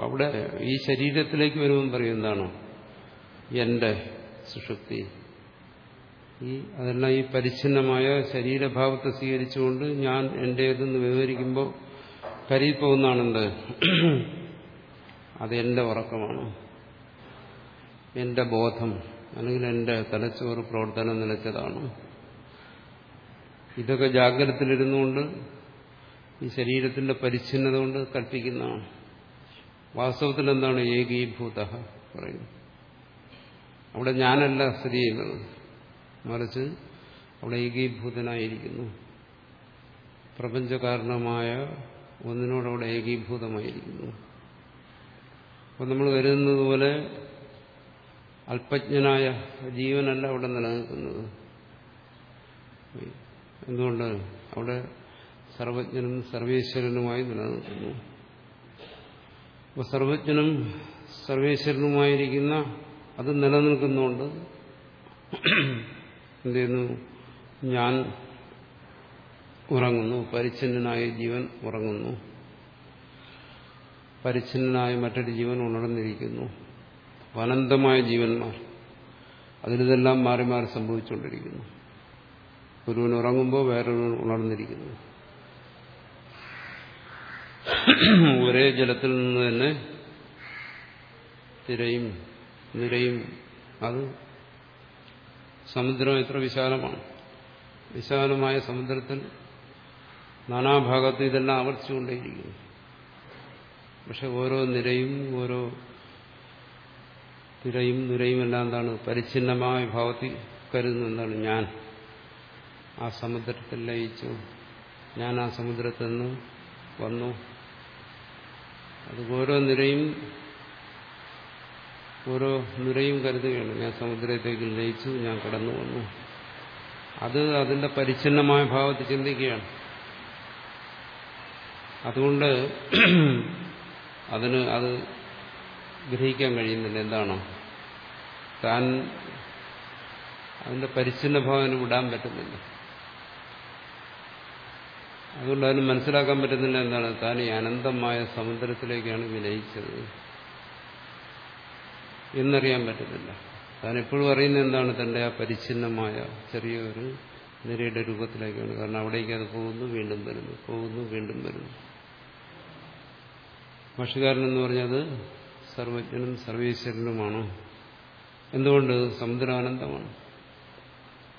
അവിടെ ഈ ശരീരത്തിലേക്ക് വരുമ്പോൾ പറയും എന്റെ സുഷുപ്തി. ഈ അതെല്ലാം ഈ പരിച്ഛിന്നമായ ശരീരഭാവത്തെ സ്വീകരിച്ചുകൊണ്ട് ഞാൻ എന്റേതെന്ന് വിവരിക്കുമ്പോൾ കരുതിപ്പോകുന്നതാണെന്ത് അത് എന്റെ ഉറക്കമാണ്. എന്റെ ബോധം അല്ലെങ്കിൽ എന്റെ തലച്ചോറ് പ്രവർത്തനം നിലച്ചതാണ്. ഇതൊക്കെ ജാഗ്രതത്തിലിരുന്നുകൊണ്ട് ഈ ശരീരത്തിന്റെ പരിച്ഛിന്നത കൊണ്ട് കൽപ്പിക്കുന്നതാണ്. വാസ്തവത്തിൽ എന്താണ് ഏകീഭൂത പറയുന്നത്? അവിടെ ഞാനല്ല സ്ഥിതി ചെയ്യുന്നത്. മറിച്ച് അവിടെ ഏകീഭൂതനായിരിക്കുന്നു. പ്രപഞ്ചകാരണമായ ഒന്നിനോടവിടെ ഏകീഭൂതമായിരിക്കുന്നു. അപ്പം നമ്മൾ കരുതുന്നത് പോലെ അല്പജ്ഞനായ ജീവനല്ല അവിടെ നിലനിൽക്കുന്നത്. എന്തുകൊണ്ട്? അവിടെ സർവജ്ഞനും സർവേശ്വരനുമായി നിലനിൽക്കുന്നു. അപ്പോൾ സർവജ്ഞനും സർവേശ്വരനുമായിരിക്കുന്ന അത് നിലനിൽക്കുന്നുണ്ട് എന്ത് ചെയ്യുന്നു ഞാൻ ഉറങ്ങുന്നു. പരിച്ഛിന്നനായ ജീവൻ ഉറങ്ങുന്നു. പരിച്ഛിന്നനായ മറ്റൊരു ജീവൻ ഉണർന്നിരിക്കുന്നു. അനന്തമായ ജീവന്മാർ. അതിലിതെല്ലാം മാറി മാറി സംഭവിച്ചുകൊണ്ടിരിക്കുന്നു. ഒരുവൻ ഉറങ്ങുമ്പോൾ വേറൊരുവൻ ഉണർന്നിരിക്കുന്നു. (clears throat) ഒരേ ജലത്തിൽ നിന്ന് തന്നെ തിരയും നിരയും. അത് സമുദ്രം എത്ര വിശാലമാണ്. വിശാലമായ സമുദ്രത്തിൽ നാനാഭാഗത്തും ഇതെല്ലാം ആവർത്തിച്ചുകൊണ്ടേയിരിക്കുന്നു. പക്ഷെ ഓരോ നിരയും ഓരോ തിരയും നിരയും എല്ലാം എന്താണ്? പരിച്ഛിന്നമായ ഭാവത്തിൽ കരുതുന്ന എന്താണ്? ഞാൻ. ആ സമുദ്രത്തിൽ ലയിച്ചു. ഞാൻ ആ സമുദ്രത്തിൽ നിന്ന് വന്നു. അത് ഓരോ നിരയും ഓരോ നിരയും കരുതുകയാണ്. ഞാൻ സമുദ്രത്തേക്ക് ലയിച്ചു ഞാൻ കടന്നു വന്നു. അത് അതിന്റെ പരിച്ഛിന്നമായ ഭാവത്തിൽ ചിന്തിക്കുകയാണ്. അതുകൊണ്ട് അതിന് അത് ഗ്രഹിക്കാൻ കഴിയുന്നില്ല. എന്താണ്? താൻ അതിന്റെ പരിച്ഛിന്ന ഭാവന വിടാൻ പറ്റുന്നില്ല. അതുകൊണ്ട് അതിന് മനസ്സിലാക്കാൻ പറ്റുന്നില്ല എന്താണ്. താൻ ഈ അനന്തമായ സമുദ്രത്തിലേക്കാണ് വിനയിച്ചത് എന്നറിയാൻ പറ്റുന്നില്ല. താൻ എപ്പോഴും അറിയുന്ന എന്താണ്? തന്റെ ആ പരിച്ഛിന്നമായ ചെറിയൊരു നിരയുടെ രൂപത്തിലേക്കാണ്. കാരണം അവിടേക്ക് അത് പോകുന്നു വീണ്ടും വരുന്നു പോകുന്നു വീണ്ടും വരുന്നു. ഭക്ഷ്യകാരൻ എന്ന് പറഞ്ഞത് സർവജ്ഞനും സർവീശ്വരനുമാണോ. എന്തുകൊണ്ട്? സമുദ്രാനന്ദമാണ്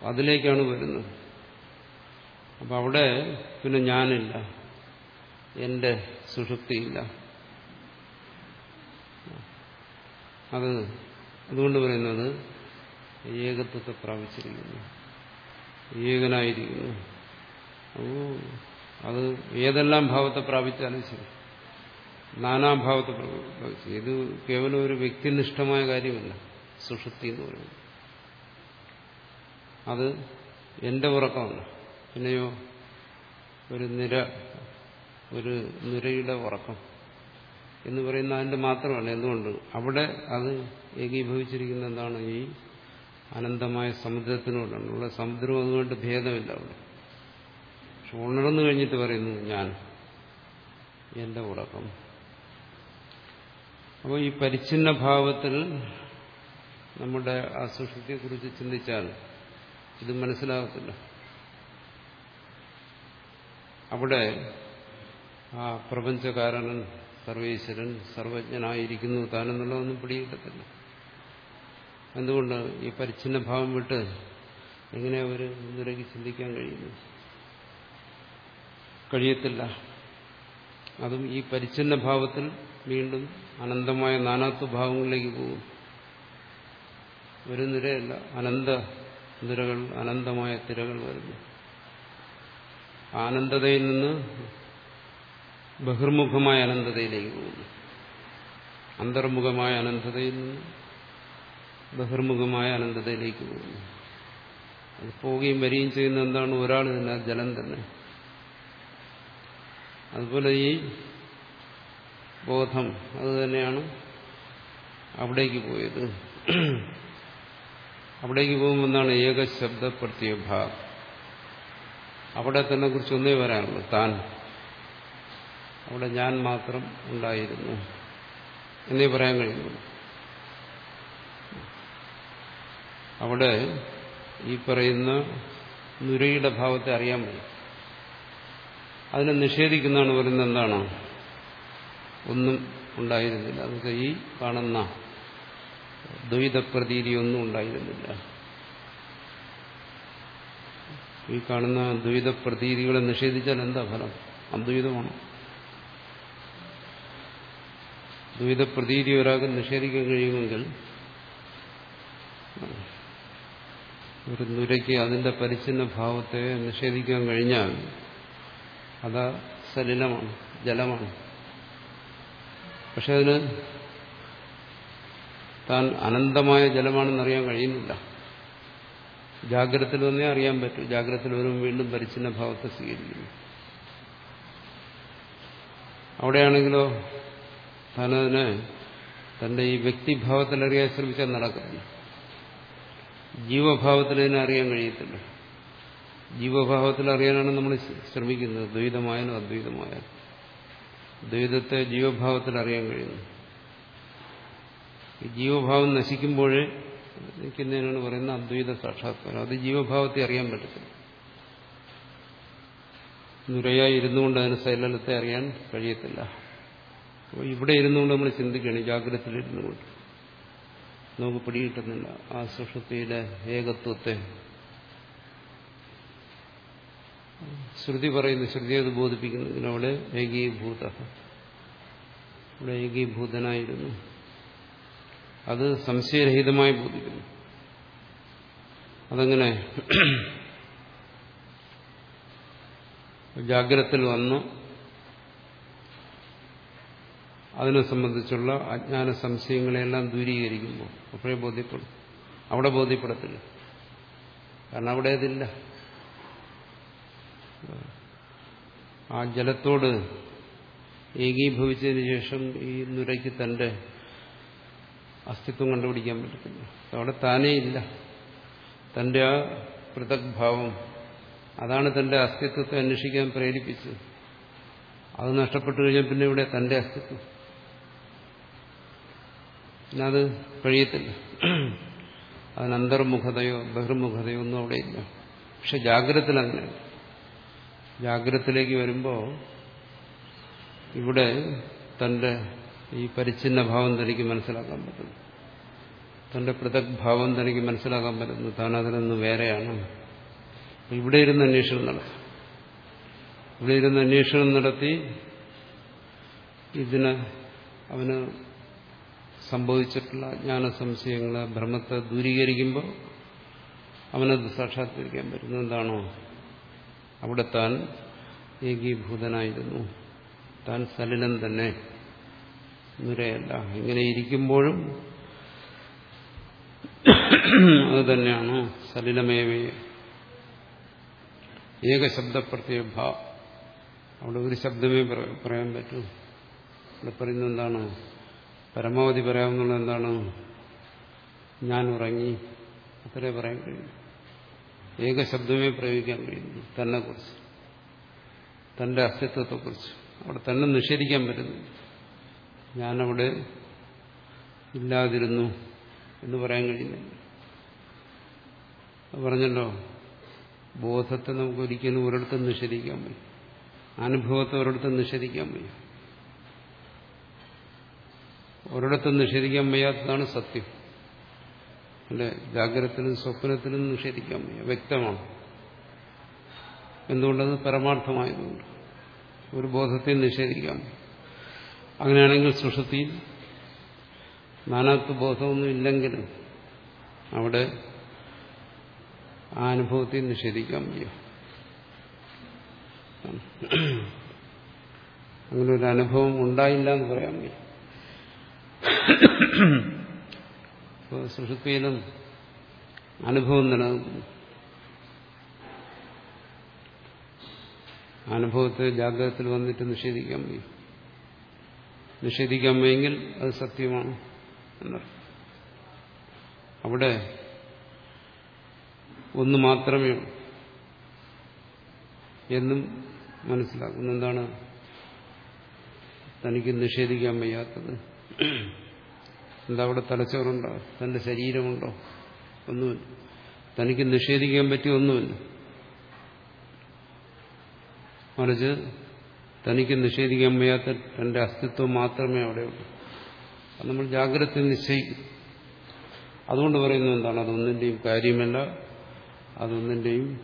അതിലേക്കാണ് വരുന്നത്. അപ്പം അവിടെ പിന്നെ ഞാനില്ല. എന്റെ സുഷുപ്തിയില്ല അത് അതുകൊണ്ട് പറയുന്നത് ഏകത്വത്തെ പ്രാപിച്ചിരിക്കുന്നു. ഏകനായിരിക്കുന്നു. ഓ അത് ഏതെല്ലാം ഭാവത്തെ പ്രാപിച്ചാലും ശരി. നാനാഭാവത്തെ പ്രാപിച്ചു. ഇത് കേവലം ഒരു വ്യക്തിനിഷ്ഠമായ കാര്യമല്ല. സുഷുപ്തി എന്ന് പറയുന്നത്. അത് എന്റെ ഉറക്കമല്ല പിന്നെയോ ഒരു നിര ഒരു നിരയുടെ ഉറക്കം എന്ന് പറയുന്ന അതിന്റെ മാത്രമല്ല എന്തുകൊണ്ട്? അവിടെ അത് ഏകീഭവിച്ചിരിക്കുന്ന എന്താണ്? ഈ അനന്തമായ സമുദ്രത്തിനോടാണ്. ഉള്ള സമുദ്രം അതുകൊണ്ട് ഭേദമില്ല അവിടെ. പക്ഷെ ഉണർന്നു കഴിഞ്ഞിട്ട് പറയുന്നു ഞാൻ എന്റെ ഉറക്കം. അപ്പോൾ ഈ പരിച്ഛിന്ന ഭാവത്തിൽ നമ്മുടെ ആ സുഷുപ്തിയെക്കുറിച്ച് ചിന്തിച്ചാൽ ഇത് മനസ്സിലാകത്തില്ല. അവിടെ ആ പ്രപഞ്ചകാരണൻ സർവേശ്വരൻ സർവജ്ഞനായിരിക്കുന്നു. താനെന്നുള്ളതൊന്നും പിടികിട്ടത്തില്ല. എന്തുകൊണ്ട് ഈ പരിച്ഛിന്ന ഭാവം വിട്ട് എങ്ങനെ ഒരു മുന്നിലേക്ക് ചിന്തിക്കാൻ കഴിയുന്നു? കഴിയത്തില്ല. അതും ഈ പരിച്ഛിന്ന ഭാവത്തിൽ വീണ്ടും അനന്തമായ നാനാത്വ ഭാവങ്ങളിലേക്ക് പോകും. ഒരു നിരയല്ല അനന്ത നിരകൾ അനന്തമായ തിരകൾ വരുന്നു. ആനന്ദതയിൽ നിന്ന് ബഹിർമുഖമായ അനന്തതയിലേക്ക് പോകുന്നു. അന്തർമുഖമായ അനന്തതയിൽ നിന്ന് ബഹിർമുഖമായ അനന്തതയിലേക്ക് പോകുന്നു. അത് പോവുകയും വരികയും ചെയ്യുന്ന എന്താണ്? ഒരാൾ തന്നെ ജലം തന്നെ. അതുപോലെ ഈ ബോധം അത് തന്നെയാണ് അവിടേക്ക് പോയത്. അവിടേക്ക് പോകുമ്പോൾ എന്താണ്? ഏകശബ്ദ പ്രത്യഭാഗം അവിടെ തന്നെ കുറിച്ച് ഒന്നേ വരാനുള്ളൂ താൻ അവിടെ ഞാൻ മാത്രം ഉണ്ടായിരുന്നു എന്നേ പറയാൻ കഴിയുന്നു അവിടെ ഈ പറയുന്ന നുരയുടെ ഭാവത്തെ അറിയാൻ പറ്റും അതിനെ നിഷേധിക്കുന്നതാണ് പറയുന്നത് എന്താണ്? ഒന്നും ഉണ്ടായിരുന്നില്ല. അതൊക്കെ ഈ കാണുന്ന ദ്വൈതപ്രതീതിയൊന്നും ഉണ്ടായിരുന്നില്ല. ഈ കാണുന്ന ദ്വൈതപ്രതീതികളെ നിഷേധിച്ചാൽ എന്താ ഫലം? അദ്വൈതമാണ്. ദ്വൈത പ്രതീതി ഒരാൾക്ക് നിഷേധിക്കാൻ കഴിയുമെങ്കിൽ ഒരു നുരയ്ക്ക് അതിന്റെ പരിച്ഛിന്ന ഭാവത്തെ നിഷേധിക്കാൻ കഴിഞ്ഞാൽ അത് സലിലമാണ് ജലമാണ്. പക്ഷെ അതിന് താൻ അനന്തമായ ജലമാണെന്നറിയാൻ കഴിയുന്നില്ല. ജാഗ്രതത്തിൽ വന്നേ അറിയാൻ പറ്റൂ. ജാഗ്രതത്തിൽ വരും വീണ്ടും പരിച്ഛിന്ന ഭാവത്തെ സ്വീകരിക്കുന്നു. അവിടെയാണെങ്കിലോ താനതിനെ തന്റെ ഈ വ്യക്തിഭാവത്തിൽ അറിയാൻ ശ്രമിച്ചാൽ നടക്കില്ല ജീവഭാവത്തിൽ ഇതിനെ അറിയാൻ കഴിയത്തില്ല. ജീവഭാവത്തിൽ അറിയാനാണ് നമ്മൾ ശ്രമിക്കുന്നത്. ദ്വൈതമായാലും അദ്വൈതമായാലും. ദ്വൈതത്തെ ജീവഭാവത്തിൽ അറിയാൻ കഴിയുന്നു. ജീവഭാവം നശിക്കുമ്പോഴേ നിൽക്കുന്നതിനാണ് പറയുന്നത് അദ്വൈത സാക്ഷാത്കാരം. അത് ജീവഭാവത്തെ അറിയാൻ പറ്റത്തില്ല. നുരയായി ഇരുന്നുകൊണ്ട് അതിന് സൈലത്തെ അറിയാൻ കഴിയത്തില്ല. അപ്പോൾ ഇവിടെ ഇരുന്നുകൊണ്ട് നമ്മൾ ചിന്തിക്കുകയാണ് ജാഗ്രതയിലിരുന്നു കൊണ്ട് നമുക്ക് പിടികിട്ടുന്നില്ല. ആ സുഷുതിയുടെ ഏകത്വത്തെ. ശ്രുതി പറയുന്നു ശ്രുതി അത് ബോധിപ്പിക്കുന്നതിനവിടെ ഏകീഭൂത. ഇവിടെ ഏകീഭൂതനായിരുന്നു. അത് സംശയരഹിതമായി ബോധിക്കുന്നു. അതങ്ങനെ ജാഗ്രത്തിൽ വന്നു. അതിനെ സംബന്ധിച്ചുള്ള അജ്ഞാന സംശയങ്ങളെല്ലാം ദൂരീകരിക്കുമ്പോൾ അപ്പോഴേ ബോധ്യപ്പെടും. അവിടെ ബോധ്യപ്പെടത്തില്ല. കാരണം അവിടെ അതില്ല. ആ ജലത്തോട് ഏകീഭവിച്ചതിന് ശേഷം ഈ നുരയ്ക്ക് തന്റെ അസ്തിത്വം കണ്ടുപിടിക്കാൻ പറ്റത്തില്ല. അവിടെ താനേ ഇല്ല. തന്റെ ആ പൃഥക്ഭാവം അതാണ് തന്റെ അസ്തിത്വത്തെ അന്വേഷിക്കാൻ പ്രേരിപ്പിച്ചത്. അത് നഷ്ടപ്പെട്ടു കഴിഞ്ഞാൽ പിന്നെ ഇവിടെ തന്റെ അസ്തിത്വം. പിന്നെ അത് കഴിയത്തില്ല. അതിന് അന്തർമുഖതയോ ബഹിർമുഖതയോ ഒന്നും അവിടെ ഇല്ല. പക്ഷെ ജാഗ്രതത്തിൽ അങ്ങനെയല്ല ജാഗ്രതത്തിലേക്ക് വരുമ്പോൾ ഇവിടെ തന്റെ ഈ പരിച്ഛിന്ന ഭാവം തനിക്ക് മനസ്സിലാക്കാൻ പറ്റുന്നു. തന്റെ പൃഥക് ഭാവം തനിക്ക് മനസ്സിലാക്കാൻ പറ്റുന്നു. താൻ അതിൽ നിന്ന് വേറെയാണ്. ഇവിടെ ഇരുന്ന് അന്വേഷണം നടത്തി. ഇവിടെ ഇരുന്ന് അന്വേഷണം നടത്തി ഇതിന് അവന് സംഭവിച്ചിട്ടുള്ള ജ്ഞാന സംശയങ്ങളെ ഭ്രമത്തെ ദൂരീകരിക്കുമ്പോൾ അവനത് സാക്ഷാത്കരിക്കാൻ പറ്റുന്നു. എന്താണോ? അവിടെ താൻ ഏകീഭൂതനായിരുന്നു. താൻ സലിലൻ തന്നെ. നുരയല്ല ഇങ്ങനെ ഇരിക്കുമ്പോഴും അത് തന്നെയാണ്. സലിലമേവേ. ഏകശബ്ദപ്രത്യേക ഭാ അവിടെ ഒരു ശബ്ദമേ പറയാൻ പറ്റൂ. ഇവിടെ പറയുന്നത് എന്താണ്? പരമാവധി പറയാവുന്നത് എന്താണ്? ഞാൻ ഉറങ്ങി. അത്രേ പറയാൻ കഴിയും. ഏകശബ്ദമേ പ്രയോഗിക്കാൻ കഴിയുന്നു. തന്നെ കുറിച്ച് തന്റെ അസ്തിത്വത്തെക്കുറിച്ച്. അവിടെ തന്നെ നിഷേധിക്കാൻ പറ്റുന്നു ഞാനവിടെ ഇല്ലാതിരുന്നു എന്ന് പറയാൻ കഴിയുന്നില്ല പറഞ്ഞല്ലോ ബോധത്തെ നമുക്ക് ഒരിക്കലും ഒരിടത്തും നിഷേധിക്കാൻ വയ്യ. അനുഭവത്തെ ഒരിടത്തും നിഷേധിക്കാൻ വയ്യ. ഒരിടത്തും നിഷേധിക്കാൻ വയ്യാത്തതാണ് സത്യം. അല്ലെ? ജാഗ്രതത്തിലും സ്വപ്നത്തിലും നിഷേധിക്കാൻ വയ്യ. വ്യക്തമാണ്. എന്തുകൊണ്ടത് പരമാർത്ഥമായതുകൊണ്ട്. ഒരു ബോധത്തെ നിഷേധിക്കാൻ അങ്ങനെയാണെങ്കിൽ സുഷുതിയിൽ നാനാത്വ ബോധമൊന്നും ഇല്ലെങ്കിലും അവിടെ ആ അനുഭവത്തെ നിഷേധിക്കാൻ വയ്യ അങ്ങനെ ഒരു അനുഭവം ഉണ്ടായില്ല എന്ന് പറയാൻ വയ്യ. ഇപ്പോൾ അനുഭവം നിലനിൽക്കുന്നു. അനുഭവത്തെ ജാഗ്രതത്തിൽ വന്നിട്ട് നിഷേധിക്കാൻ വയ്യ നിഷേധിക്കാൻ അത് സത്യമാണ് അവിടെ ഒന്ന് മാത്രമേ എന്നും മനസ്സിലാക്കുന്നു. എന്താണ്? തനിക്ക് നിഷേധിക്കാൻ വയ്യാത്തത്. എന്താ അവിടെ തലച്ചോറുണ്ടോ? തന്റെ ശരീരമുണ്ടോ? ഒന്നുമില്ല. തനിക്ക് നിഷേധിക്കാൻ പറ്റിയ ഒന്നുമില്ല. മറിച്ച് തനിക്ക് നിഷേധിക്കാൻ വയ്യാത്ത തന്റെ അസ്തിത്വം മാത്രമേ അവിടെയുള്ളൂ. അത് നമ്മൾ ജാഗ്രത നിശ്ചയിക്കും. അതുകൊണ്ട് പറയുന്നത് എന്താണ്? അതൊന്നിന്റെയും കാര്യമല്ല അതൊന്നിന്റെയും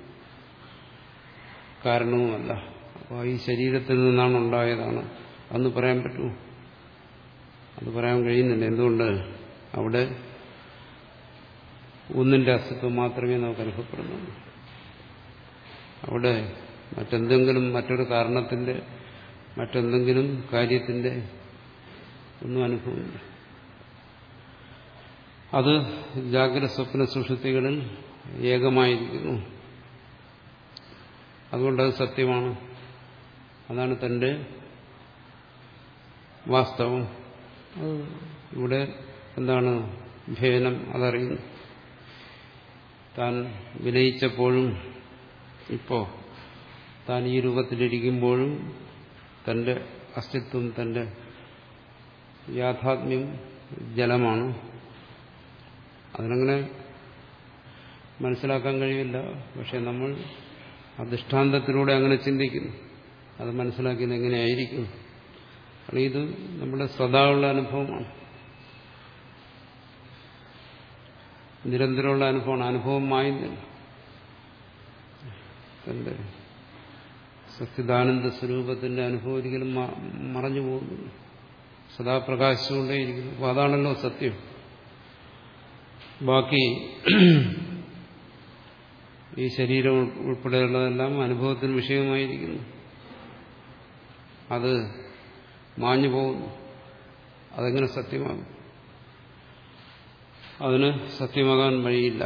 കാരണവുമല്ല. അപ്പോൾ ഈ ശരീരത്തിൽ നിന്നാണ് ഉണ്ടായതാണ്. അന്ന് പറയാൻ പറ്റുമോ? അത് പറയാൻ കഴിയുന്നില്ല. എന്തുകൊണ്ട്? അവിടെ ഒന്നിന്റെ അസ്തിത്വം മാത്രമേ നമുക്ക് അനുഭവപ്പെടുന്നുള്ളൂ. അവിടെ മറ്റെന്തെങ്കിലും മറ്റൊരു കാരണത്തിന്റെ മറ്റെന്തെങ്കിലും കാര്യത്തിന്റെ ഒന്നും അനുഭവമില്ല. അത് ജാഗ്രത സ്വപ്ന സുഷുതികളിൽ ഏകമായിരിക്കുന്നു. അതുകൊണ്ടത് സത്യമാണ്. അതാണ് തന്റെ വാസ്തവം. ഇവിടെ എന്താണ് ഭേദം അതറിയുന്നു. താൻ വിലയിച്ചപ്പോഴും ഇപ്പോ താൻ ഈ രൂപത്തിലിരിക്കുമ്പോഴും തന്റെ അസ്തിത്വം തന്റെ യാഥാത്മ്യം ജലമാണ്. അതിനങ്ങനെ മനസ്സിലാക്കാൻ കഴിയില്ല. പക്ഷെ നമ്മൾ അധിഷ്ഠാന്തത്തിലൂടെ അങ്ങനെ ചിന്തിക്കുന്നു. അത് മനസ്സിലാക്കിയത് എങ്ങനെയായിരിക്കും? കാരണം ഇത് നമ്മുടെ സദാ ഉള്ള അനുഭവമാണ്. നിരന്തരമുള്ള അനുഭവമാണ്. അനുഭവം മായുന്നില്ല. തന്റെ സത്യദാനന്ദ സ്വരൂപത്തിന്റെ അനുഭവം ഒരിക്കലും മറഞ്ഞു പോകുന്നു. സദാ പ്രകാശിച്ചുകൊണ്ടേയിരിക്കുന്നു അപ്പോൾ അതാണല്ലോ സത്യം. ബാക്കി ഈ ശരീരം ഉൾപ്പെടെയുള്ളതെല്ലാം അനുഭവത്തിന് വിഷയമായിരിക്കുന്നു. അത് മാഞ്ഞു പോകുന്നു. അതെങ്ങനെ സത്യമാകും? അതിന് സത്യമാകാൻ വഴിയില്ല.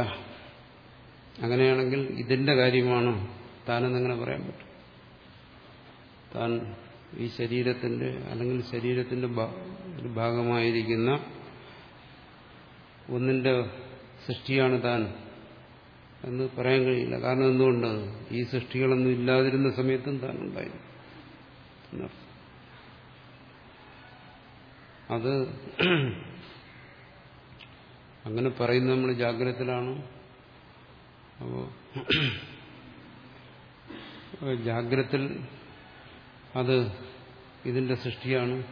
അങ്ങനെയാണെങ്കിൽ ഇതിന്റെ കാര്യമാണ് താനെന്നങ്ങനെ പറയാൻ പറ്റും. താൻ ഈ ശരീരത്തിന്റെ അല്ലെങ്കിൽ ശരീരത്തിന്റെ ഒരു ഭാഗമായിരിക്കുന്ന ഒന്നിന്റെ സൃഷ്ടിയാണ് താൻ എന്ന് പറയാൻ കഴിയില്ല. കാരണം എന്തുകൊണ്ട് ഈ സൃഷ്ടികളൊന്നും ഇല്ലാതിരുന്ന സമയത്തും താൻ ഉണ്ടായിരുന്നു. അത് അങ്ങനെ പറയുന്ന നമ്മൾ ജാഗ്രതത്തിലാണ്. അപ്പോൾ ജാഗ്രത്തിൽ അത് ഇതിന്റെ സൃഷ്ടിയാണ്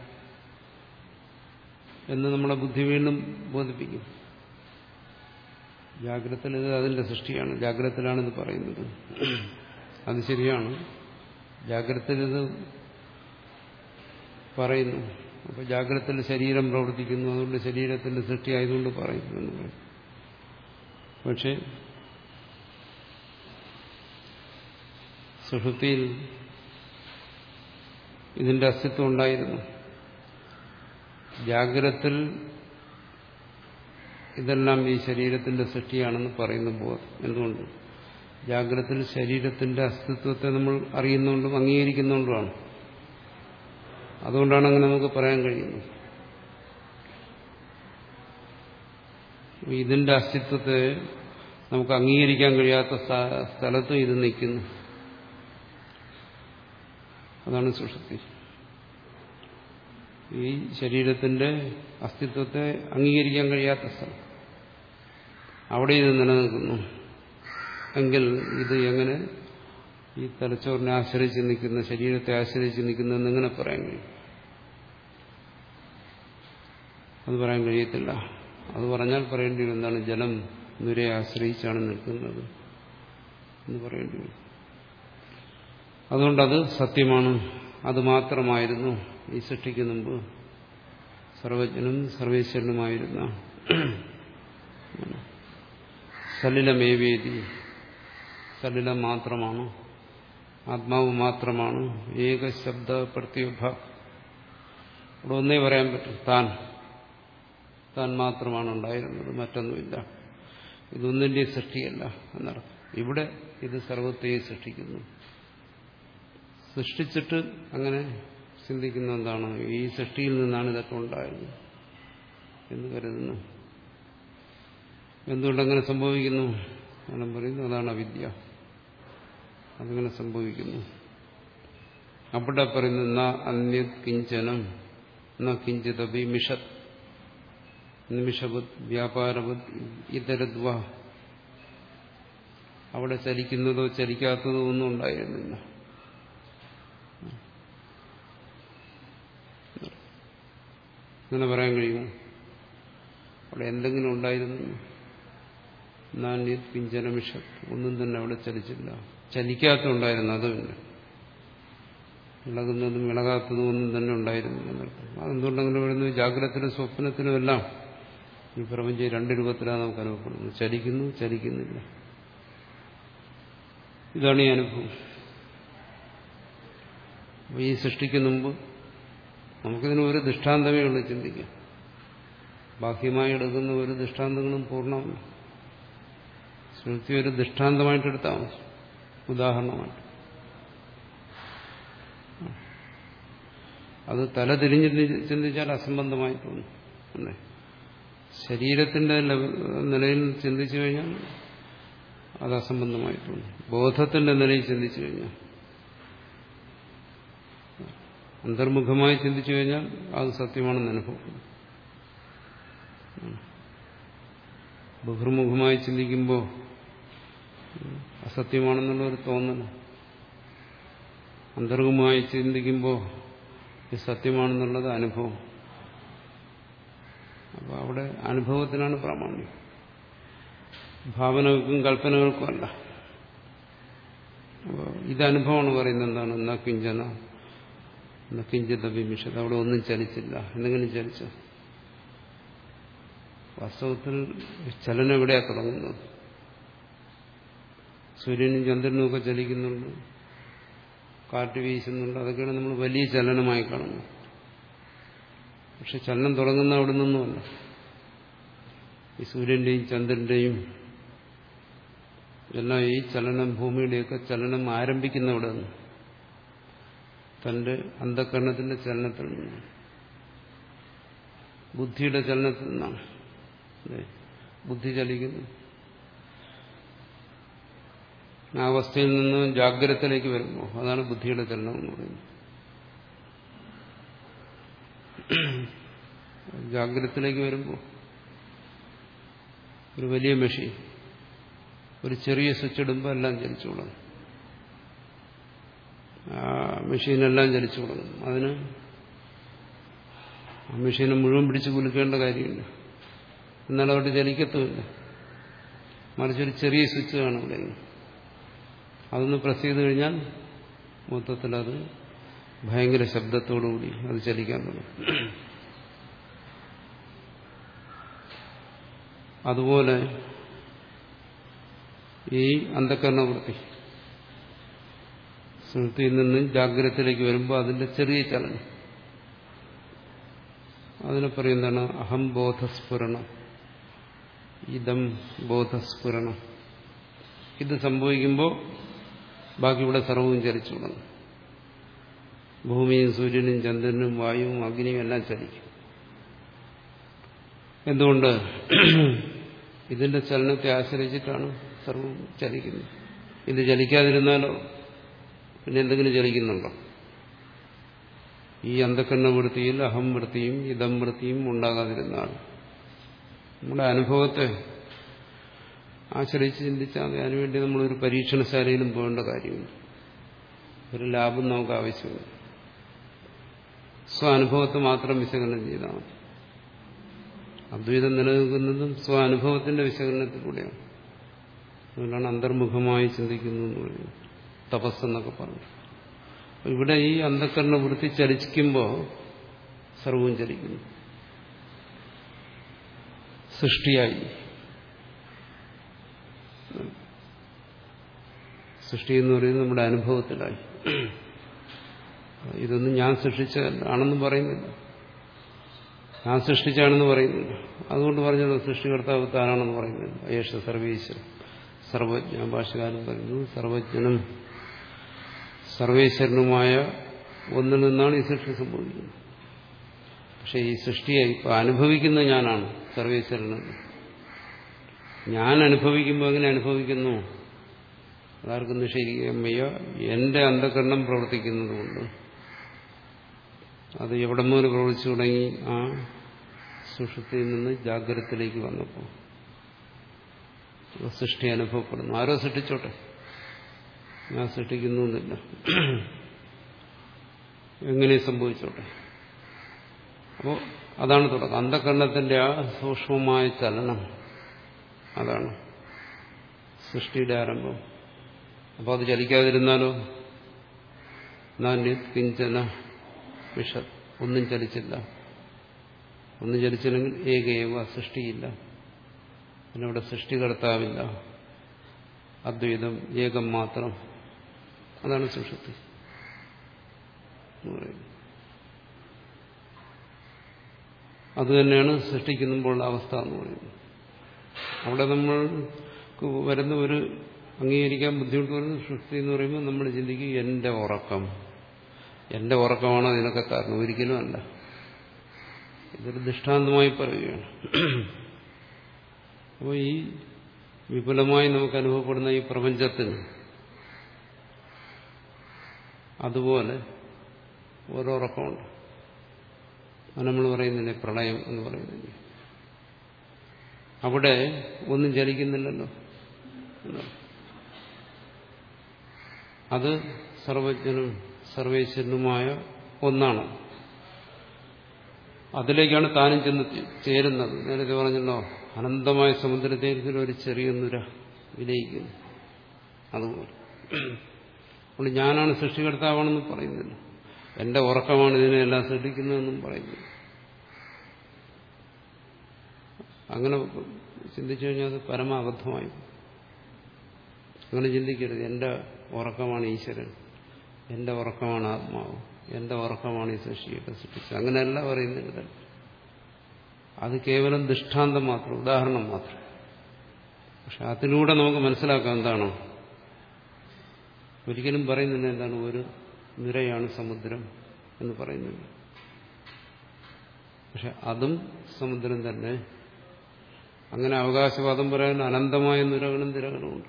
എന്ന് നമ്മളെ ബുദ്ധി വീണ്ടും ബോധിപ്പിക്കും. ജാഗ്രത ഇത് അതിന്റെ സൃഷ്ടിയാണ്. ജാഗ്രതത്തിലാണ് ഇത് പറയുന്നത്. അത് ശരിയാണ്. ജാഗ്രതത്തിൽ പറയുന്നു. അപ്പൊ ജാഗ്രതത്തിൽ ശരീരം പ്രവർത്തിക്കുന്നു. അതുകൊണ്ട് ശരീരത്തിന്റെ സൃഷ്ടി ആയതുകൊണ്ട് പറയുന്നു എന്ന് പറയും. പക്ഷെ സുഷുപ്തിയിൽ ഇതിന്റെ അസ്തിത്വം ഉണ്ടായിരുന്നു. ജാഗ്രത്തിൽ ഇതെല്ലാം ഈ ശരീരത്തിന്റെ സൃഷ്ടിയാണെന്ന് പറയുന്ന ബോധം എന്തുകൊണ്ട്? ജാഗ്രത്തിൽ ശരീരത്തിന്റെ അസ്തിത്വത്തെ നമ്മൾ അറിയുന്നുകൊണ്ടും അംഗീകരിക്കുന്നുകൊണ്ടുമാണ് അതുകൊണ്ടാണ് അങ്ങനെ നമുക്ക് പറയാൻ കഴിയുന്നത്. ഇതിന്റെ അസ്തിത്വത്തെ നമുക്ക് അംഗീകരിക്കാൻ കഴിയാത്ത സ്ഥലത്തും ഇത് നിൽക്കുന്നു. അതാണ് സുഷുപ്തി. ഈ ശരീരത്തിന്റെ അസ്തിത്വത്തെ അംഗീകരിക്കാൻ കഴിയാത്ത സ്ഥലം. അവിടെ ഇത് നിലനിൽക്കുന്നു. എങ്കിൽ ഇത് എങ്ങനെ ഈ തലച്ചോറിനെ ആശ്രയിച്ച് നിൽക്കുന്ന ശരീരത്തെ ആശ്രയിച്ച് നിൽക്കുന്നതെന്ന് എങ്ങനെ പറയാൻ കഴിയും? അത് പറയാൻ കഴിയത്തില്ല. അത് പറഞ്ഞാൽ പറയേണ്ടി വരും എന്താണ് ജലം നുരയെ ആശ്രയിച്ചാണ് നിൽക്കുന്നത് എന്ന് പറയേണ്ടി വരും. അതുകൊണ്ടത് സത്യമാണ്. അത് മാത്രമായിരുന്നു ഈ സൃഷ്ടിക്ക് മുമ്പ് സർവജ്ഞനും സർവേശ്വരനുമായിരുന്ന സലിലമേവേദി. സലിലം മാത്രമാണ്. ആത്മാവ് മാത്രമാണ്. ഏക ശബ്ദ പ്രത്യുഭ ഇവിടെ ഒന്നേ പറയാൻ പറ്റും. താൻ. താൻ മാത്രമാണ് ഉണ്ടായിരുന്നത്. മറ്റൊന്നുമില്ല. ഇതൊന്നിന്റെ സൃഷ്ടിയല്ല എന്നർത്ഥം. ഇവിടെ ഇത് സർവത്തെയും സൃഷ്ടിക്കുന്നു. സൃഷ്ടിച്ചിട്ട് അങ്ങനെ ചിന്തിക്കുന്ന എന്താണ്? ഈ സൃഷ്ടിയിൽ നിന്നാണ് ഇതൊക്കെ ഉണ്ടായത് എന്ന് കരുതുന്നു. എന്തുകൊണ്ടങ്ങനെ സംഭവിക്കുന്നു എന്ന് പറയുന്നു. അതാണ് അവിദ്യ. അതങ്ങനെ സംഭവിക്കുന്നു. അവിടെ പറയുന്നു ന കിഞ്ചനം ന കിഞ്ചിതപി മിഷത് നിമിഷവത് വ്യാപാരവത് ഇതരദ്വ. അവിടെ ചലിക്കുന്നതോ ചലിക്കാത്തതോ ഒന്നും ഉണ്ടായിരുന്നില്ല. അങ്ങനെ പറയാൻ കഴിയുമോ അവിടെ എന്തെങ്കിലും ഉണ്ടായിരുന്നു? നാണ്യത് പിഞ്ചനമിഷ ഒന്നും തന്നെ അവിടെ ചലിച്ചില്ല. ചലിക്കാത്ത ഉണ്ടായിരുന്നു പിന്നെ. ഇളകുന്നതും ഇളകാത്തതും ഒന്നും തന്നെ ഉണ്ടായിരുന്നു എന്നർത്ഥം അതെന്തുകൊണ്ടെങ്കിലും വരുന്നു? ജാഗ്രതത്തിലും സ്വപ്നത്തിലും എല്ലാം ഈ പ്രപഞ്ചം രണ്ട് രൂപത്തിലാണ് നമുക്ക് അനുഭവപ്പെടുന്നത്. ചലിക്കുന്നു ചലിക്കുന്നില്ല. ഇതാണ് ഈ അനുഭവം. ഈ സൃഷ്ടിക്കുന്ന മുമ്പ് നമുക്കിതിന് ഒരു ദൃഷ്ടാന്തമേ ഉള്ളൂ ചിന്തിക്കാം ബാഹ്യമായി എടുക്കുന്ന ഒരു ദൃഷ്ടാന്തങ്ങളും പൂർണമല്ല ശ്രുതി ഒരു ദൃഷ്ടാന്തമായിട്ട് എടുത്താൽ മതി. ഉദാഹരണമായിട്ട്. അത് തല തിരിഞ്ഞ് ചിന്തിച്ചാൽ അസംബന്ധമായി തോന്നും. അല്ലേ? ശരീരത്തിന്റെ നിലയിൽ ചിന്തിച്ചു കഴിഞ്ഞാൽ അത് അസംബന്ധമായി തോന്നും. ബോധത്തിന്റെ നിലയിൽ ചിന്തിച്ചു കഴിഞ്ഞാൽ. അന്തർമുഖമായി ചിന്തിച്ചു കഴിഞ്ഞാൽ അത് സത്യമാണെന്ന് അനുഭവപ്പെടും ബഹിർമുഖമായി ചിന്തിക്കുമ്പോൾ അസത്യമാണെന്നുള്ള ഒരു തോന്നൽ അന്തർമുഖമായി ചിന്തിക്കുമ്പോൾ ഇത് സത്യമാണെന്നുള്ളത് അനുഭവം. അപ്പോൾ അവിടെ അനുഭവത്തിനാണ് പ്രാമാണ്യം. ഭാവനകൾക്കും കൽപ്പനകൾക്കും അല്ല. അപ്പോൾ ഇത് അനുഭവമാണ് പറയുന്നത് എന്താണ്? എന്നാ കിഞ്ചന? കിഞ്ചിത അവിടെ ഒന്നും ചലിച്ചില്ല. എന്തെങ്കിലും ചലിച്ച? വാസ്തവത്തിൽ ചലനം എവിടെയാണ് തുടങ്ങുന്നത്? സൂര്യനും ചന്ദ്രനും ഒക്കെ ചലിക്കുന്നുണ്ട്. കാറ്റ് വീശുന്നുണ്ട്. അതൊക്കെയാണ് നമ്മൾ വലിയ ചലനമായി കാണുന്നത്. പക്ഷെ ചലനം തുടങ്ങുന്ന അവിടെ നിന്നുമല്ല ഈ സൂര്യന്റെയും ചന്ദ്രന്റെയും എല്ലാം ഈ ചലനം ഭൂമിയുടെയൊക്കെ ചലനം ആരംഭിക്കുന്ന അവിടെ നിന്ന്. തന്റെ അന്ധകരണത്തിന്റെ ചലനത്തിൽ നിന്നാണ് ബുദ്ധിയുടെ ചലനത്തിൽ നിന്നാണ്. ബുദ്ധി ചലിക്കുന്നു. ആ അവസ്ഥയിൽ നിന്ന് ജാഗ്രതത്തിലേക്ക് വരുമ്പോൾ അതാണ് ബുദ്ധിയുടെ ചലനം എന്ന് പറയുന്നത്. ജാഗ്രതത്തിലേക്ക് വരുമ്പോൾ ഒരു വലിയ മെഷീൻ ഒരു ചെറിയ സ്വിച്ച് ഇടുമ്പോൾ എല്ലാം ചലിച്ചോളാം മെഷീനെല്ലാം ചലിച്ചു തുടങ്ങും അതിന് മെഷീനെ മുഴുവൻ പിടിച്ച് കുലുക്കേണ്ട കാര്യമില്ല. എന്നാൽ അവിടെ ചലിക്കത്തുമില്ല. മറിച്ചൊരു ചെറിയ സ്വിച്ച് കാണും ഇവിടെ അതൊന്ന് പ്രസ് ചെയ്ത് കഴിഞ്ഞാൽ മൊത്തത്തിൽ അത് ഭയങ്കര ശബ്ദത്തോടുകൂടി അത് ചലിക്കാൻ തുടങ്ങും. അതുപോലെ ഈ അന്ധകരണവൃത്തി സുഹൃത്തിയിൽ നിന്ന് ജാഗ്രതത്തിലേക്ക് വരുമ്പോൾ അതിന്റെ ചെറിയ ചലനം. അതിനെ പറയുന്നതാണ് അഹം ബോധസ്ഫുരണം. ഇതം ബോധസ്ഫുരണം. ഇത് സംഭവിക്കുമ്പോൾ ബാക്കി ഇവിടെ സർവവും ചലിച്ചു തുടങ്ങും. ഭൂമിയും സൂര്യനും ചന്ദ്രനും വായുവും അഗ്നിയും എല്ലാം ചലിക്കും. എന്തുകൊണ്ട്? ഇതിന്റെ ചലനത്തെ ആശ്രയിച്ചിട്ടാണ് സർവം ചലിക്കുന്നത്. ഇത് ചലിക്കാതിരുന്നാലോ? പിന്നെ എന്തെങ്കിലും ജനിക്കുന്നുണ്ടോ? ഈ അന്ധക്കണ്ണ വൃത്തിയിൽ അഹം വൃത്തിയും ഇതം വൃത്തിയും ഉണ്ടാകാതിരുന്നാൽ നമ്മുടെ അനുഭവത്തെ ആശ്രയിച്ച് ചിന്തിച്ചാൽ അതിനുവേണ്ടി ഒരു പരീക്ഷണശാലയിലും പോകേണ്ട കാര്യമില്ല ഒരു ലാഭം നമുക്ക് ആവശ്യമില്ല. സ്വാനുഭവത്തെ മാത്രം വിശകലനം ചെയ്താൽ മതി. അദ്വൈതം നിലനിൽക്കുന്നതും സ്വാനുഭവത്തിന്റെ വിശകലനത്തിലൂടെയാണ്. അതുകൊണ്ടാണ് അന്തർമുഖമായി ചിന്തിക്കുന്നു എന്ന് പറയുന്നത്. തപസ്സെന്നൊക്കെ പറഞ്ഞു. ഇവിടെ ഈ അന്ധക്കരണ വൃത്തി ചലിക്കുമ്പോൾ സർവവും ചലിക്കുന്നു. സൃഷ്ടിയായി. സൃഷ്ടി എന്ന് പറയുന്നത് നമ്മുടെ അനുഭവത്തിലായി. ഇതൊന്നും ഞാൻ സൃഷ്ടിച്ച ആണെന്ന് പറയുന്നില്ല. ഞാൻ സൃഷ്ടിച്ചാണെന്ന് പറയുന്നില്ല. അതുകൊണ്ട് പറഞ്ഞത് സൃഷ്ടികർത്താവ് താനാണെന്ന് പറയുന്നില്ല. അയേഷ സർവീശ്വരൻ സർവജ്ഞ ഭാഷകാരൻ പറയുന്നു. സർവജ്ഞനും സർവേശ്വരനുമായ ഒന്നിൽ നിന്നാണ് ഈ സൃഷ്ടി സംഭവിക്കുന്നത്. പക്ഷെ ഈ സൃഷ്ടിയെ ഇപ്പൊ അനുഭവിക്കുന്ന ഞാനാണ് സർവേശ്വരനെന്ന് ഞാൻ അനുഭവിക്കുമ്പോൾ എങ്ങനെ അനുഭവിക്കുന്നു? അതാർക്കും നിഷേധിക്കാൻ എന്റെ അന്ധകരണം പ്രവർത്തിക്കുന്നതുകൊണ്ട്. അത് എവിടെ മുതൽ പ്രവർത്തിച്ചു തുടങ്ങി ആ സുഷുപ്തിയിൽ നിന്ന് ജാഗ്രതത്തിലേക്ക് വന്നപ്പോൾ സൃഷ്ടി അനുഭവപ്പെടുന്നു. ആരോ സൃഷ്ടിച്ചോട്ടെ? ഞാൻ സൃഷ്ടിക്കുന്നു എന്നില്ല എങ്ങനെ സംഭവിച്ചോട്ടെ? അപ്പോൾ അതാണ് തുടക്കം. അന്ധകരണത്തിന്റെ ആ സൂക്ഷ്മമായ ചലനം അതാണ് സൃഷ്ടിയുടെ ആരംഭം. അപ്പോൾ അത് ചലിക്കാതിരുന്നാലോ? നാന്യത് കിഞ്ചന വിഷ ഒന്നും ചലിച്ചില്ല. ഒന്നും ചലിച്ചില്ലെങ്കിൽ ഏകേവ സൃഷ്ടിയില്ല. പിന്നെ ഇവിടെ സൃഷ്ടികർത്താവില്ല. അദ്വൈതം ഏകം മാത്രം. അതാണ് സുഷുപ്തി അതുതന്നെയാണ് സൃഷ്ടിക്കുമ്പോഴുള്ള അവസ്ഥ എന്ന് പറയുന്നത്. അവിടെ നമ്മൾ വരുന്ന ഒരു അംഗീകരിക്കാൻ ബുദ്ധിമുട്ട് വരുന്ന സൃഷ്ടി എന്ന് പറയുമ്പോൾ നമ്മൾ ചിന്തിക്കും എന്റെ ഉറക്കം. എന്റെ ഉറക്കമാണ് അതിനൊക്കെ കാരണം. ഒരിക്കലും അല്ല. ഇതൊരു ദൃഷ്ടാന്തമായി പറയുകയാണ്. അപ്പോൾ ഈ വിപുലമായി നമുക്ക് അനുഭവപ്പെടുന്ന ഈ പ്രപഞ്ചത്തിന് അതുപോലെ ഓരോ ഉറക്കമുണ്ട് അത് നമ്മൾ പറയുന്നില്ലേ പ്രളയം എന്ന് പറയുന്നില്ലേ? അവിടെ ഒന്നും ചലിക്കുന്നില്ലല്ലോ അത് സർവജ്ഞനും സർവേശ്വരനുമായ ഒന്നാണ്. അതിലേക്കാണ് താനും ചെന്ന് ചേരുന്നത്. നേരത്തെ പറഞ്ഞല്ലോ അനന്തമായ സമുദ്രത്തിൽ ഒരു ചെറിയ നുര വിലയിക്കുന്നു. അതുപോലെ. അതുകൊണ്ട് ഞാനാണ് സൃഷ്ടികർത്താവാണെന്ന് പറയുന്നില്ല. എന്റെ ഉറക്കമാണ് ഇതിനെല്ലാം സൃഷ്ടിക്കുന്നതെന്നും പറയുന്നു അങ്ങനെ ചിന്തിച്ചു കഴിഞ്ഞാൽ അത് പരമാബദ്ധമായി. അങ്ങനെ ചിന്തിക്കരുത്. എന്റെ ഉറക്കമാണ് ഈശ്വരൻ. എന്റെ ഉറക്കമാണ് ആത്മാവ്. എന്റെ ഉറക്കമാണ് ഈ സൃഷ്ടിയൊക്കെ സൃഷ്ടിച്ചത്. അങ്ങനെയല്ല പറയുന്നില്ല അത് കേവലം ദൃഷ്ടാന്തം മാത്രം ഉദാഹരണം മാത്രം. പക്ഷെ അതിലൂടെ നമുക്ക് മനസ്സിലാക്കാം എന്താണോ. ഒരിക്കലും പറയുന്നില്ല എന്താണ് ഒരു നിരയാണ് സമുദ്രം എന്ന് പറയുന്നില്ല. പക്ഷെ അതും സമുദ്രം തന്നെ. അങ്ങനെ അവകാശവാദം പറയാൻ അനന്തമായ നിരകളും നിരകളുമുണ്ട്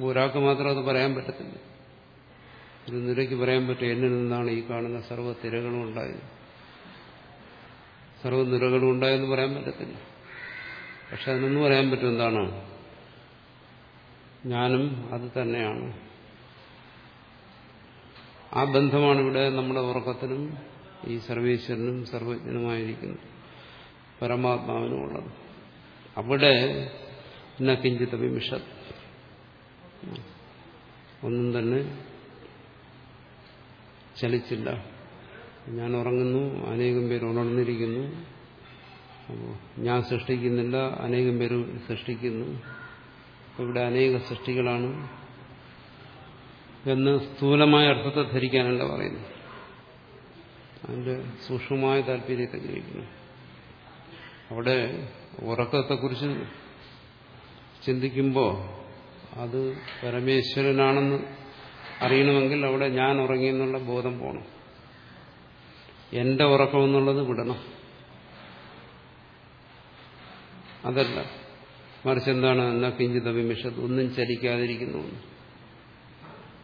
ഒരാൾക്ക് മാത്രം അത് പറയാൻ പറ്റത്തില്ല. ഒരു നിരയ്ക്ക് പറയാൻ പറ്റും എന്നിൽ നിന്നാണ് ഈ കാണുന്ന സർവ തിരകളും ഉണ്ടായത്. സർവ നിരകളും ഉണ്ടായെന്ന് പറയാൻ പറ്റത്തില്ല. പക്ഷെ അതിനൊന്നും പറയാൻ പറ്റും എന്താണ്? ഞാനും അത് തന്നെയാണ്. ആ ബന്ധമാണ് ഇവിടെ നമ്മുടെ ഉറക്കത്തിനും ഈ സർവേശ്വരനും സർവജ്ഞനുമായിരിക്കുന്നു പരമാത്മാവിനുമുള്ളത്. അവിടെ കിഞ്ചിത് വിമിഷത് ഒന്നും തന്നെ ചലിച്ചില്ല. ഞാൻ ഉറങ്ങുന്നു അനേകം പേര് ഉണർന്നിരിക്കുന്നു. ഞാൻ സൃഷ്ടിക്കുന്നില്ല അനേകം പേര് സൃഷ്ടിക്കുന്നു. ഇവിടെ അനേക സൃഷ്ടികളാണ്. എന്ന് സ്ഥൂലമായ അർത്ഥത്തെ ധരിക്കാനല്ല പറയുന്നത്. അതിന്റെ സൂക്ഷ്മമായ താല്പര്യത്തെ ഗ്രഹിക്കുന്നു അവിടെ ഉറക്കത്തെക്കുറിച്ച് ചിന്തിക്കുമ്പോൾ അത് പരമേശ്വരനാണെന്ന് അറിയണമെങ്കിൽ അവിടെ ഞാൻ ഉറങ്ങി എന്നുള്ള ബോധം പോകണം എന്റെ ഉറക്കം എന്നുള്ളത് വിടണം. അതല്ല. മറിച്ച് എന്താണ്? എന്നാ കിഞ്ചിത വിമിഷത് ഒന്നും ചലിക്കാതിരിക്കുന്നു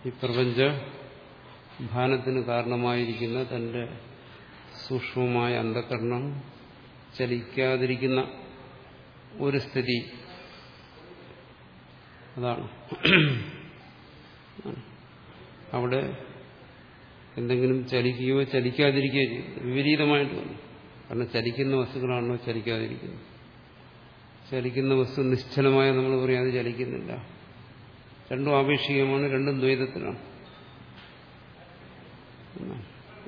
ഈ പ്രപഞ്ച ഭാനത്തിന് കാരണമായിരിക്കുന്ന തന്റെ സൂക്ഷ്മമായ അന്ധകരണം ചലിക്കാതിരിക്കുന്ന ഒരു സ്ഥിതി. അതാണ്. അവിടെ എന്തെങ്കിലും ചലിക്കുകയോ ചലിക്കാതിരിക്കുകയോ ചെയ്യും വിപരീതമായിട്ട് വന്നു. കാരണം ചലിക്കുന്ന വസ്തുക്കളാണല്ലോ ചലിക്കാതിരിക്കുന്നത്. ചലിക്കുന്ന വസ്തു നിശ്ചലമായ നമ്മൾ പറയാതെ ചലിക്കുന്നില്ല. രണ്ടും ആപേക്ഷികമാണ് രണ്ടും ദ്വൈതത്തിലാണ്.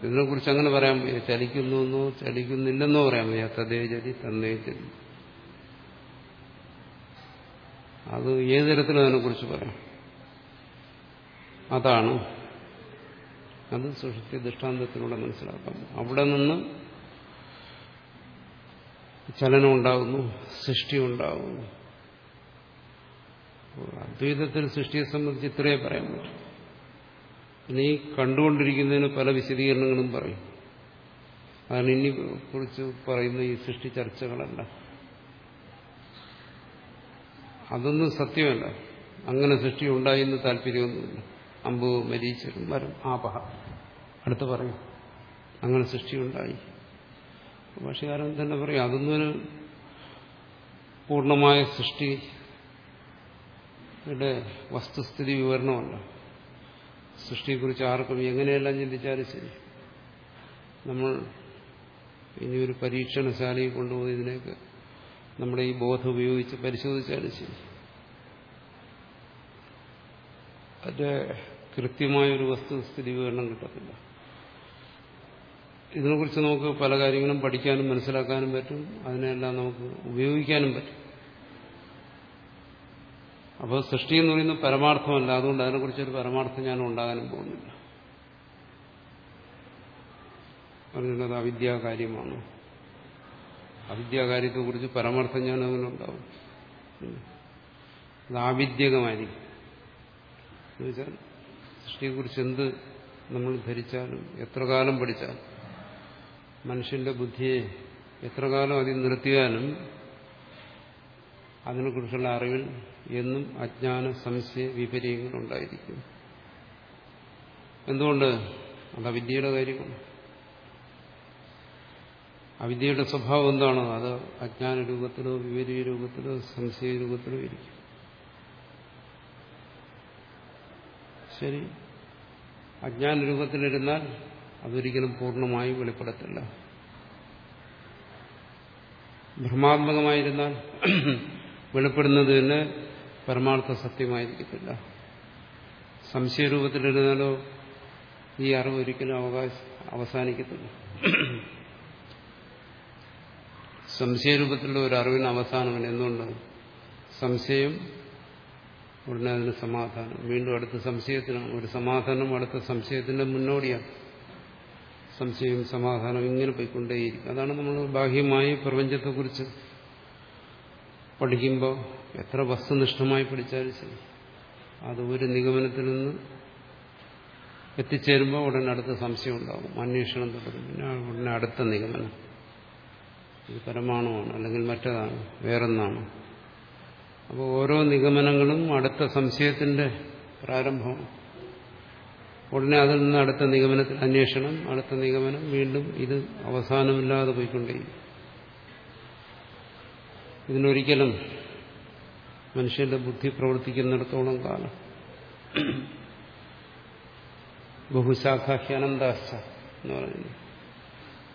ഇതിനെക്കുറിച്ച് അങ്ങനെ പറയാൻ വയ്യ. ചലിക്കുന്നുവെന്നോ ചലിക്കുന്നില്ലെന്നോ പറയാൻ വയ്യ. തതേ ചലി തന്നേ ചലി. അത് ഏത് തരത്തിലും അതിനെക്കുറിച്ച് പറയാം. അതാണ് അത് സുഷുപ്തി ദൃഷ്ടാന്തത്തിലൂടെ മനസ്സിലാക്കാം. അവിടെ നിന്ന് ചലനം ഉണ്ടാകുന്നു സൃഷ്ടി ഉണ്ടാകുന്നു. അദ്വൈതത്തിൽ സൃഷ്ടിയെ സംബന്ധിച്ച് ഇത്രയേ പറയാൻ പറ്റും. ഇനി കണ്ടുകൊണ്ടിരിക്കുന്നതിന് പല വിശദീകരണങ്ങളും പറയും. അതാണ് ഇനി കുറിച്ച് പറയുന്ന ഈ സൃഷ്ടി ചർച്ചകളല്ല. അതൊന്നും സത്യമല്ല. അങ്ങനെ സൃഷ്ടി ഉണ്ടായെന്ന് താല്പര്യമൊന്നുമില്ല. അമ്പു മരീച്ചരും വരും. ആപഹ. അടുത്ത് പറയും. അങ്ങനെ സൃഷ്ടി ഉണ്ടായി. ഭാഷകാരൻ തന്നെ പറയും അതൊന്നും ഒരു പൂർണമായ സൃഷ്ടിയുടെ വസ്തുസ്ഥിതി വിവരണമല്ല. സൃഷ്ടിയെക്കുറിച്ച് ആർക്കും എങ്ങനെയെല്ലാം ചിന്തിച്ചാലും ശരി. നമ്മൾ ഇനി ഒരു പരീക്ഷണശാലയിൽ കൊണ്ടുപോയി ഇതിനേക്ക് നമ്മുടെ ഈ ബോധം ഉപയോഗിച്ച് പരിശോധിച്ചാലും ശരി. അതിന്റെ കൃത്യമായൊരു വസ്തുസ്ഥിതി വിവരണം കിട്ടത്തില്ല. ഇതിനെക്കുറിച്ച് നമുക്ക് പല കാര്യങ്ങളും പഠിക്കാനും മനസ്സിലാക്കാനും പറ്റും. അതിനെല്ലാം നമുക്ക് ഉപയോഗിക്കാനും പറ്റും. അപ്പോൾ സൃഷ്ടി എന്ന് പറയുന്നത് പരമാർത്ഥമല്ല. അതുകൊണ്ട് അതിനെക്കുറിച്ചൊരു പരമാർത്ഥം ഞാൻ ഉണ്ടാകാനും പോകുന്നില്ല. പറഞ്ഞത് അവിദ്യാകാര്യമാണ് അവിദ്യാകാര്യത്തെക്കുറിച്ച് പരമാർത്ഥം ഞാൻ അങ്ങനെ ഉണ്ടാവും. അത് ആവിദ്യകമായിരിക്കും. എന്നുവെച്ചാൽ സൃഷ്ടിയെക്കുറിച്ച് എന്ത് നമ്മൾ ധരിച്ചാലും എത്ര കാലം പഠിച്ചാലും മനുഷ്യന്റെ ബുദ്ധിയെ എത്ര കാലം അതിൽ നിർത്തിയാലും അതിനെക്കുറിച്ചുള്ള അറിവിൽ എന്നും അജ്ഞാന സംശയ വിപരീയങ്ങൾ ഉണ്ടായിരിക്കും. എന്തുകൊണ്ട്? അത് അവിദ്യയുടെ കാര്യമാണ്. അവിദ്യയുടെ സ്വഭാവം എന്താണ്? അത് അജ്ഞാന രൂപത്തിലോ വിപരീയ രൂപത്തിലോ സംശയ രൂപത്തിലോ ഇരിക്കും. ശരി. അജ്ഞാന രൂപത്തിലിരുന്നാൽ അതൊരിക്കലും പൂർണമായി വെളിപ്പെടത്തില്ല. ഭ്രമാത്മകമായിരുന്നാൽ വെളിപ്പെടുന്നത് തന്നെ പരമാർത്ഥ സത്യമായിരിക്കത്തില്ല സംശയരൂപത്തിലിരുന്നാലോ ഈ അറിവ് ഒരിക്കലും അവകാശ അവസാനിക്കത്തില്ല. സംശയരൂപത്തിലുള്ള ഒരു അറിവിന് അവസാനം എന്തുകൊണ്ട്? സംശയം ഉടനെ അതിന് സമാധാനം. വീണ്ടും അടുത്ത സംശയത്തിനാണ്. ഒരു സമാധാനം അടുത്ത സംശയത്തിന്റെ മുന്നോടിയാണ്. സംശയം സമാധാനം ഇങ്ങനെ പോയിക്കൊണ്ടേയിരിക്കും. അതാണ് നമ്മൾ ബാഹ്യമായി പ്രപഞ്ചത്തെക്കുറിച്ച് പഠിക്കുമ്പോൾ എത്ര വസ്തുനിഷ്ഠമായി പഠിച്ചാലും ശരി. അത് ഒരു നിഗമനത്തിൽ നിന്ന് എത്തിച്ചേരുമ്പോൾ ഉടനെ അടുത്ത സംശയം ഉണ്ടാകും അന്വേഷണം തുടരും. പിന്നെ ഉടനെ അടുത്ത നിഗമനം. ഇത് പരമാണുമാണ് അല്ലെങ്കിൽ മറ്റേതാണ് വേറൊന്നാണ്. അപ്പോൾ ഓരോ നിഗമനങ്ങളും അടുത്ത സംശയത്തിന്റെ പ്രാരംഭമാണ്. ഉടനെ അതിൽ നിന്ന് അടുത്ത നിഗമനത്തിൽ അന്വേഷണം അടുത്ത നിഗമനം വീണ്ടും ഇത് അവസാനമില്ലാതെ പോയിക്കൊണ്ടേയിരിക്കും. ഇതിനൊരിക്കലും മനുഷ്യന്റെ ബുദ്ധി പ്രവർത്തിക്കുന്നിടത്തോളം കാലം. ബഹുശാഖാഹ്യനന്താശ്ച എന്ന് പറയുന്നത്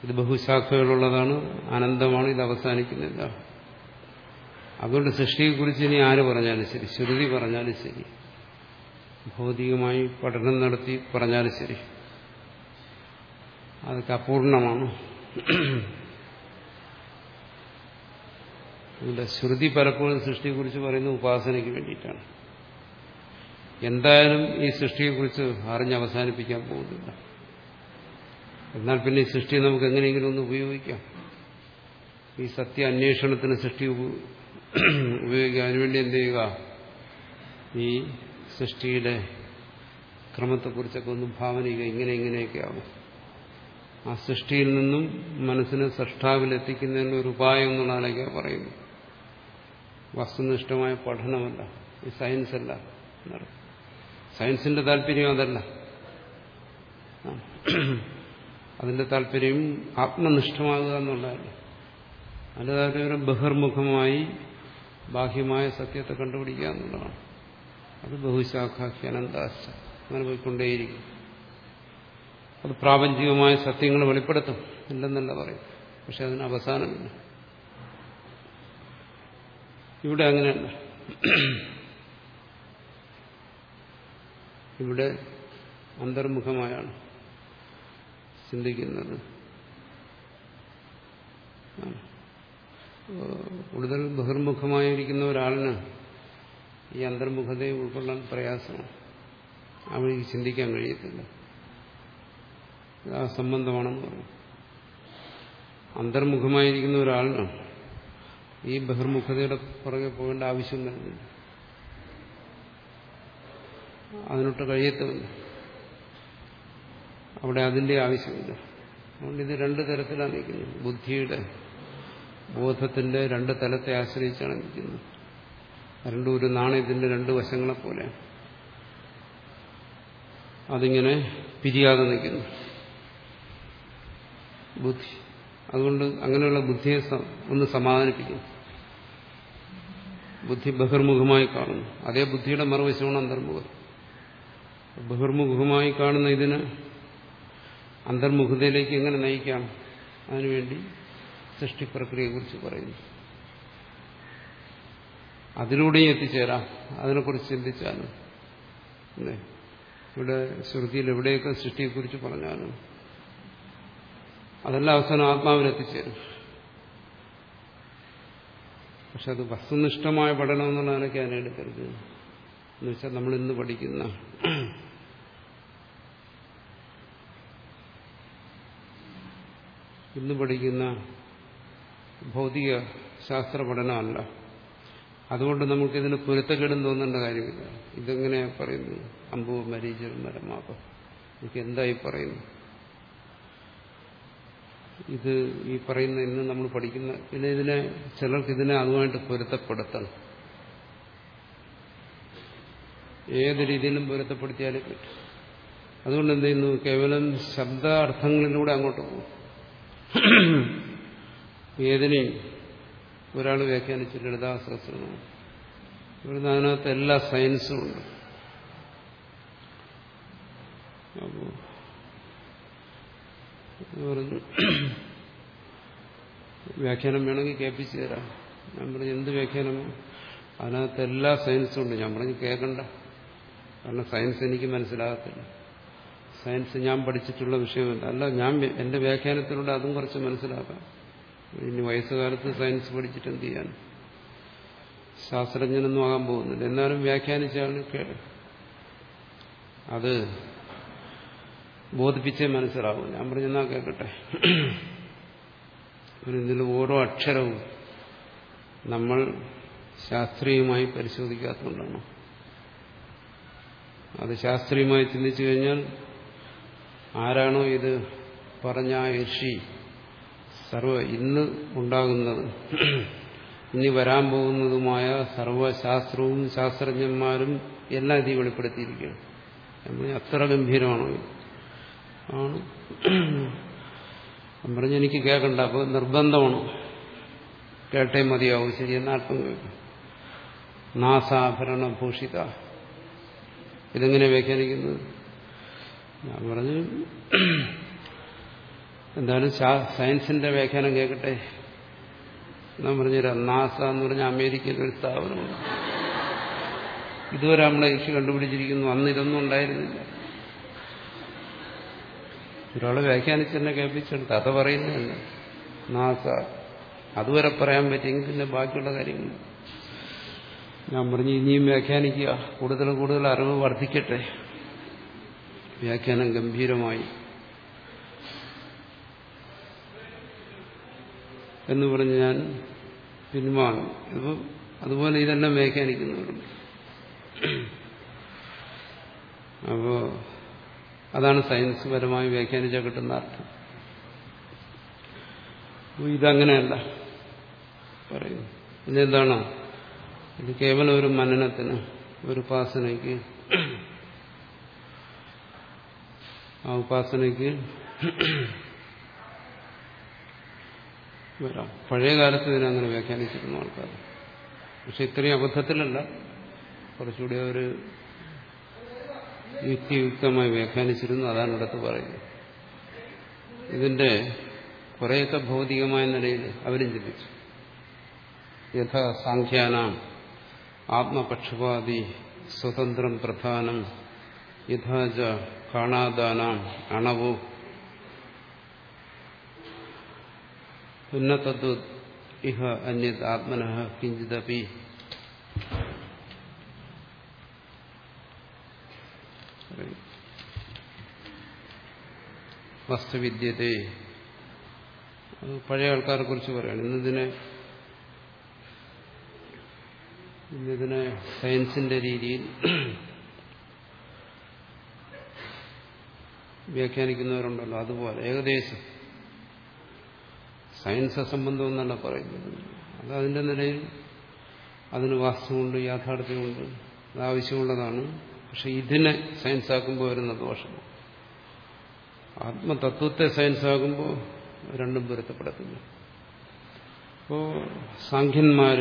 ഇത് ബഹുശാഖകളുള്ളതാണ് ആനന്ദമാണ് ഇത് അവസാനിക്കുന്നില്ല. അതുകൊണ്ട് സൃഷ്ടിയെക്കുറിച്ച് ഇനി ആര് പറഞ്ഞാലും ശരി ശ്രുതി പറഞ്ഞാലും ശരി ഭൗതികമായി പഠനം നടത്തി പറഞ്ഞാലും ശരി. അതൊക്കെ അപൂർണമാണ്. ഇതിന്റെ ശ്രുതി പലപ്പോഴും സൃഷ്ടിയെക്കുറിച്ച് പറയുന്ന ഉപാസനയ്ക്ക് വേണ്ടിയിട്ടാണ്. എന്തായാലും ഈ സൃഷ്ടിയെക്കുറിച്ച് അറിഞ്ഞ് അവസാനിപ്പിക്കാൻ പോകുന്നില്ല. എന്നാൽ പിന്നെ ഈ സൃഷ്ടി നമുക്ക് എങ്ങനെയെങ്കിലും ഒന്ന് ഉപയോഗിക്കാം. ഈ സത്യ അന്വേഷണത്തിന് സൃഷ്ടി ഉപയോഗിക്കുക അതിനുവേണ്ടി എന്ത് ചെയ്യുക? ഈ സൃഷ്ടിയുടെ ക്രമത്തെക്കുറിച്ചൊക്കെ ഒന്ന് ഭാവന ചെയ്യുക. ഇങ്ങനെ ഇങ്ങനെയൊക്കെ ആവും ആ സൃഷ്ടിയിൽ നിന്നും മനസ്സിനെ സൃഷ്ടാവിലെത്തിക്കുന്നതിന് ഒരു ഉപായം എന്നുള്ളതിനൊക്കെ പറയുന്നു വസ്തുനിഷ്ഠമായ പഠനമല്ല. ഈ സയൻസ് അല്ല സയൻസിന്റെ താല്പര്യം അതല്ല. അതിന്റെ താല്പര്യം ആത്മനിഷ്ഠമാകുക എന്നുള്ളതല്ല. അതിന്റെ താല്പര്യം ബഹിർമുഖമായി ബാഹ്യമായ സത്യത്തെ കണ്ടുപിടിക്കുക എന്നുള്ളതാണ്. അത് ബഹുശാഖാഖ്യനന്താശ അങ്ങനെ പോയിക്കൊണ്ടേയിരിക്കും. അത് പ്രാപഞ്ചികമായ സത്യങ്ങൾ വെളിപ്പെടുത്തും ഇല്ലെന്നല്ല പറയും പക്ഷെ അതിന് അവസാനമില്ല. ഇവിടെ അങ്ങനെയല്ല ഇവിടെ അന്തർമുഖമായാണ് ചിന്തിക്കുന്നത്. കൂടുതൽ ബഹിർമുഖമായിരിക്കുന്ന ഒരാളിന് ഈ അന്തർമുഖതയെ ഉൾക്കൊള്ളാൻ പ്രയാസമാണ്. അവനിക്ക് ചിന്തിക്കാൻ കഴിയത്തില്ല. ആ സംബന്ധമാണെന്ന് പറഞ്ഞു. അന്തർമുഖമായിരിക്കുന്ന ഒരാളിന് ഈ ബഹിർമുഖതയുടെ പുറകെ പോകേണ്ട ആവശ്യം വരുന്നില്ല. അതിനൊട്ട് കഴിയത്തുമില്ല. അവിടെ അതിന്റെ ആവശ്യമില്ല. അതുകൊണ്ട് ഇത് രണ്ട് തരത്തിലാണ് നിൽക്കുന്നത്. ബുദ്ധിയുടെ ബോധത്തിന്റെ രണ്ട് തലത്തെ ആശ്രയിച്ചാണ് നിൽക്കുന്നത്. രണ്ടും ഒരു നാണയത്തിന്റെ രണ്ട് വശങ്ങളെ പോലെ. അതിങ്ങനെ പിരിയാതെ നിൽക്കുന്നു. ബുദ്ധി. അതുകൊണ്ട് അങ്ങനെയുള്ള ബുദ്ധിയെ ഒന്ന് സമാധാനിപ്പിക്കുന്നു ബുദ്ധി ബഹിർമുഖമായി കാണുന്നു. അതേ ബുദ്ധിയുടെ മറുവശമാണ് അന്തർമുഖം. ബഹിർമുഖമായി കാണുന്ന ഇതിന് അന്തർമുഖതയിലേക്ക് എങ്ങനെ നയിക്കാം? അതിനുവേണ്ടി സൃഷ്ടിപ്രക്രിയയെക്കുറിച്ച് പറയുന്നു. അതിലൂടെയും എത്തിച്ചേരാം. അതിനെക്കുറിച്ച് ചിന്തിച്ചാലും. ഇവിടെ ശ്രുതിയിൽ എവിടെയൊക്കെ സൃഷ്ടിയെക്കുറിച്ച് പറഞ്ഞാലും അതെല്ലാം അവസാനം ആത്മാവിനെത്തിച്ചേരും പക്ഷെ അത് വസ്തുനിഷ്ഠമായ പഠനം എന്നുള്ള നിലയ്ക്ക് അതിനെ എന്ന് വെച്ചാൽ നമ്മൾ ഇന്ന് പഠിക്കുന്ന ഇന്ന് പഠിക്കുന്ന ഭൗതിക ശാസ്ത്ര പഠനമല്ല. അതുകൊണ്ട് നമുക്കിതിന് പൊരുത്തക്കേടും തോന്നേണ്ട കാര്യമില്ല. ഇതെങ്ങനെയാ പറയുന്നത്? അമ്പുവും മരീചർ മരമാപ എനിക്ക് എന്തായി പറയുന്നു? ഇത് ഈ പറയുന്ന ഇന്ന് നമ്മൾ പഠിക്കുന്ന പിന്നെ ഇതിനെ ചിലർക്ക് ഇതിനെ അതുമായിട്ട് പൊരുത്തപ്പെടുത്തണം. ഏത് രീതിയിലും പൊരുത്തപ്പെടുത്തിയാലേ പറ്റും. അതുകൊണ്ട് എന്ത് ചെയ്യുന്നു? കേവലം ശബ്ദാർത്ഥങ്ങളിലൂടെ അങ്ങോട്ട് പോകും ഏതിനെയും ഒരാൾ വ്യാഖ്യാനിച്ചു ലളിതാസഹസ്രമാണ് ഇവിടുന്ന് അതിനകത്ത് എല്ലാ സയൻസും ഉണ്ട് അപ്പോ പറഞ്ഞു വ്യാഖ്യാനം വേണമെങ്കിൽ കേൾപ്പിച്ചു തരാം. ഞാൻ പറഞ്ഞു എന്ത് വ്യാഖ്യാനമോ അതിനകത്ത് എല്ലാ സയൻസും ഉണ്ട്. ഞാൻ പറഞ്ഞു കേൾക്കണ്ട. കാരണം സയൻസ് എനിക്ക് മനസ്സിലാകത്തില്ല. സയൻസ് ഞാൻ പഠിച്ചിട്ടുള്ള വിഷയമല്ല. അല്ല ഞാൻ എന്റെ വ്യാഖ്യാനത്തിലൂടെ അതും കുറച്ച് മനസ്സിലാക്കാം. ഇനി വയസ്സുകാലത്ത് സയൻസ് പഠിച്ചിട്ട് എന്ത് ചെയ്യാൻ? ശാസ്ത്രജ്ഞനൊന്നും ആകാൻ പോകുന്നില്ല. എന്നാലും വ്യാഖ്യാനിച്ചാണ് അത് ബോധിപ്പിച്ചേ മനസ്സിലാവും. ഞാൻ പറഞ്ഞെന്നാ കേൾക്കട്ടെ ഇതിൽ ഓരോ അക്ഷരവും നമ്മൾ ശാസ്ത്രീയമായി പരിശോധിക്കാത്തതുകൊണ്ടാണ്. അത് ശാസ്ത്രീയമായി ചിന്തിച്ചു കഴിഞ്ഞാൽ ആരാണോ ഇത് പറഞ്ഞ ഋഷി സർവ ഇന്ന് ഉണ്ടാകുന്നത് ഇനി വരാൻ പോകുന്നതുമായ സർവശാസ്ത്രവും ശാസ്ത്രജ്ഞന്മാരും എല്ലാം ഇത് വെളിപ്പെടുത്തിയിരിക്കുകയാണ്. അത്ര ഗംഭീരമാണോ ആണ്. പറഞ്ഞ് എനിക്ക് കേൾക്കണ്ട അപ്പോൾ നിർബന്ധമാണ്. കേട്ടേ മതിയാവും ശരി എന്നാൽപ്പം കേൾക്കും. നാസാഭരണ ഭൂഷിത. ഇതെങ്ങനെ വ്യാഖ്യാനിക്കുന്നത്? ഞാൻ പറഞ്ഞു എന്തായാലും സയൻസിന്റെ വ്യാഖ്യാനം കേൾക്കട്ടെ. ഞാൻ പറഞ്ഞുതരാം നാസ എന്ന് പറഞ്ഞ അമേരിക്കയിലെ ഒരു സ്ഥാപനമാണ് ഇതുവരെ നമ്മളെ ഇഷ്യൂ കണ്ടുപിടിച്ചിരിക്കുന്നു അന്ന് ഇതൊന്നും ഉണ്ടായിരുന്നില്ല. ഒരാളെ വ്യാഖ്യാനിച്ച് തന്നെ കേൾപ്പിച്ചെടുത്ത് അത് പറയുന്നതന്നെ നാസ. അതുവരെ പറയാൻ പറ്റിയെങ്കിൽ പിന്നെ ബാക്കിയുള്ള കാര്യങ്ങൾ. ഞാൻ പറഞ്ഞു ഇനിയും വ്യാഖ്യാനിക്കുക. കൂടുതൽ കൂടുതൽ അറിവ് വർദ്ധിക്കട്ടെ. വ്യാഖ്യാനം ഗംഭീരമായി. എന്ന് പറഞ്ഞ് ഞാൻ പിന്മാറും ഇപ്പം അതുപോലെ ഇതെല്ലാം വ്യാഖ്യാനിക്കുന്നവരുണ്ട് അപ്പോ അതാണ് സയൻസ് പരമായി വ്യാഖ്യാനിച്ചാൽ കിട്ടുന്ന അർത്ഥം. ഇതങ്ങനെയല്ല പറയുന്നു. ഇതെന്താണ് ഇത് കേവലം ഒരു മനനത്തിന് ഒരു ഉപാസനയ്ക്ക് ആ ഉപാസനയ്ക്ക് വരാം. പഴയ കാലത്ത് ഇതിനങ്ങനെ വ്യാഖ്യാനിച്ചിരുന്ന ആൾക്കാർ പക്ഷെ ഇത്രയും അബദ്ധത്തിലല്ല. കുറച്ചുകൂടി ഒരു യുക്തിയുക്തമായി വ്യാഖ്യാനിച്ചിരുന്നു അതാണ് ഇടത്ത് പറയുന്നത് ഇതിന്റെ കുറേയൊക്കെ ഭൗതികമായ നിലയിൽ അവരും ചിന്തിച്ചു. യഥാ സാഖ്യാനാം ആത്മപക്ഷപാതി സ്വതന്ത്രം പ്രധാനം യഥാച കാണാദാനാം അണവു. ഉന്നതത്വ ഇഹ അന്യത് ആത്മന കിഞ്ചിതപി വസ്തുവിദ്യത്തെ പഴയ ആൾക്കാരെ കുറിച്ച് പറയാണ് ഇന്നിതിനെ ഇന്നിതിനെ സയൻസിന്റെ രീതിയിൽ വ്യാഖ്യാനിക്കുന്നവരുണ്ടല്ലോ. അതുപോലെ ഏകദേശം സയൻസ് സംബന്ധം എന്നല്ല പറയുന്നത്. അത് അതിന്റെ നിലയിൽ അതിന് വാസ്തുവുണ്ട് യാഥാർത്ഥ്യമുണ്ട് അത് ആവശ്യമുള്ളതാണ്. പക്ഷെ ഇതിനെ സയൻസാക്കുമ്പോൾ വരുന്ന ദോഷം. ആത്മതത്വത്തെ സയൻസ് ആകുമ്പോൾ രണ്ടും പൊരുത്തപ്പെടത്തില്ല. അപ്പോ സാഖ്യന്മാർ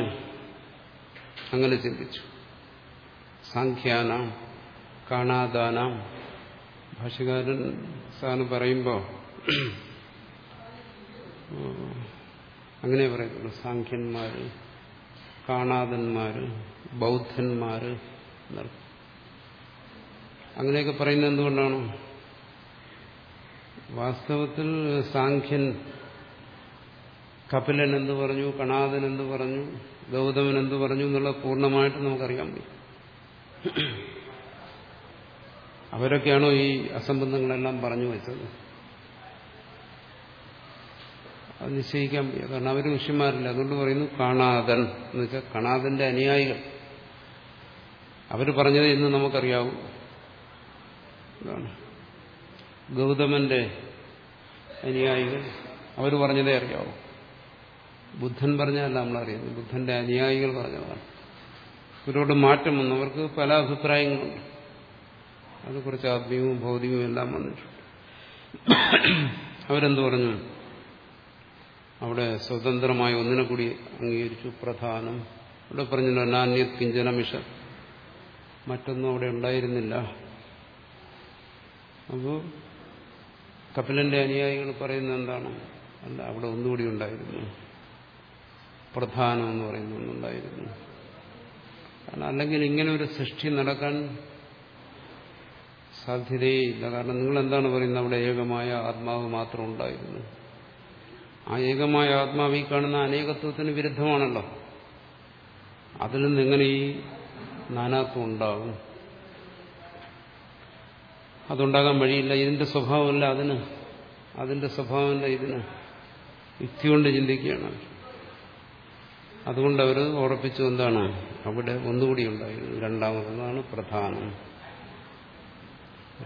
അങ്ങനെ ചിന്തിച്ചു. സാഖ്യാനാം കാണാദാനാം ഭാഷകാരൻ സാറിന് പറയുമ്പോൾ അങ്ങനെ പറയത്തുള്ളൂ സാഖ്യന്മാര് കാണാതന്മാര് ബൗദ്ധന്മാര് എന്നർത്ഥം. അങ്ങനെയൊക്കെ പറയുന്നത് എന്തുകൊണ്ടാണ്? വാസ്തവത്തിൽ സാഖ്യൻ കപിലൻ എന്ത് പറഞ്ഞു കണാദൻ എന്ത് പറഞ്ഞു ഗൗതമൻ എന്ത് പറഞ്ഞു എന്നുള്ള പൂർണമായിട്ട് നമുക്കറിയാൻ പറ്റും അവരൊക്കെയാണോ ഈ അസംബന്ധങ്ങളെല്ലാം പറഞ്ഞു വെച്ചത്? അത് നിശ്ചയിക്കാൻ വയ്യ. കാരണം അവർ ഋഷിമാരില്ല. അതുകൊണ്ട് പറയുന്നു കാണാതൻ. എന്ന് വെച്ചാൽ കണാദന്റെ അനുയായികൾ. അവർ പറഞ്ഞത് ഇന്ന് നമുക്കറിയാവും. ഗൗതമന്റെ അനുയായികൾ. അവർ പറഞ്ഞതേ അറിയാവൂ. ബുദ്ധൻ പറഞ്ഞതല്ല നമ്മളറിയുന്നത്. ബുദ്ധന്റെ അനുയായികൾ പറഞ്ഞതാണ്. ഇവരോട് മാറ്റം വന്നു. അവർക്ക് പല അഭിപ്രായങ്ങളുണ്ട്. അത് കുറച്ച് ആത്മീയവും ഭൗതികവും എല്ലാം വന്നിട്ടുണ്ട്. അവരെന്ത് പറഞ്ഞു? അവിടെ സ്വതന്ത്രമായ ഒന്നിനെ കൂടി അംഗീകരിച്ചു. പ്രധാനം. ഇവിടെ പറഞ്ഞല്ലോ നാന്യ കിഞ്ചനമിഷ. മറ്റൊന്നും അവിടെ ഉണ്ടായിരുന്നില്ല. അപ്പോൾ കപിലന്റെ അനുയായികൾ പറയുന്നത് എന്താണ്? അല്ല അവിടെ ഒന്നുകൂടി ഉണ്ടായിരുന്നു. പ്രധാനം എന്ന് പറയുന്ന ഒന്നുണ്ടായിരുന്നു. കാരണം അല്ലെങ്കിൽ ഇങ്ങനെ ഒരു സൃഷ്ടി നടക്കാൻ സാധ്യതയില്ല. കാരണം നിങ്ങൾ എന്താണ് പറയുന്നത്? അവിടെ ഏകമായ ആത്മാവ് മാത്രം ഉണ്ടായിരുന്നു. ആ ഏകമായ ആത്മാവ് ഈ കാണുന്ന അനേകത്വത്തിന് വിരുദ്ധമാണല്ലോ. അതിൽ നിന്ന് എങ്ങനെ ഈ നാനാത്വം ഉണ്ടാകും അതുണ്ടാകാൻ വഴിയില്ല. ഇതിന്റെ സ്വഭാവമല്ല അതിന്. അതിന്റെ സ്വഭാവമല്ല ഇതിന്. യുക്തി കൊണ്ട് ചിന്തിക്കുകയാണ് അതുകൊണ്ട് അവർ ഉറപ്പിച്ചു എന്താണ്? അവിടെ ഒന്നുകൂടി ഉണ്ടായിരുന്നു രണ്ടാമതാണ് പ്രധാനം.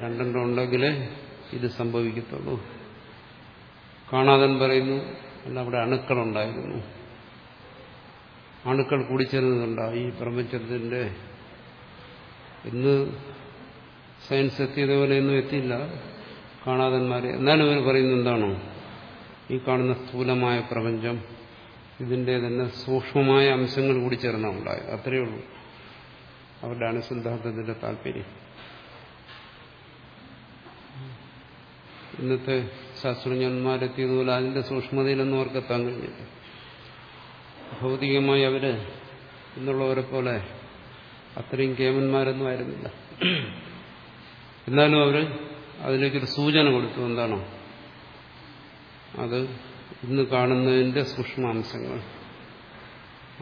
രണ്ടെണ്ണം ഉണ്ടെങ്കിലേ ഇത് സംഭവിക്കത്തുള്ളൂ. കാണാതൻ പറയുന്നു അല്ല അവിടെ അണുക്കളുണ്ടായിരുന്നു അണുക്കൾ കൂടിച്ചേർന്നതുണ്ടാവും ഈ പ്രപഞ്ചത്തിന്റെ ഇന്ന് സയൻസ് എത്തിയതുപോലെയൊന്നും എത്തിയില്ല. കാണാതന്മാരെ. എന്നാലും ഇവർ പറയുന്നത്? എന്താണോ? ഈ കാണുന്ന സ്ഥൂലമായ പ്രപഞ്ചം ഇതിന്റെ തന്നെ സൂക്ഷ്മമായ അംശങ്ങൾ കൂടി ചേർന്നാണ് ഉണ്ടായത്. അത്രയേ ഉള്ളൂ. അവരുടെ അനുസന്ധാനത്തിന്റെ താല്പര്യം. ഇന്നത്തെ ശാസ്ത്രജ്ഞന്മാരെത്തിയതുപോലെ അതിന്റെ സൂക്ഷ്മതയിലൊന്നും അവർക്ക് എത്താൻ കഴിഞ്ഞില്ല. ഭൗതികമായി അവർ എന്നുള്ളവരെ പോലെ അത്രയും കേമന്മാരൊന്നും ആയിരുന്നില്ല. എന്നാലും അവർ അതിലേക്കൊരു സൂചന കൊടുത്തു. എന്താണോ? അത് ഇന്ന് കാണുന്നതിന്റെ സൂക്ഷ്മാംശങ്ങൾ.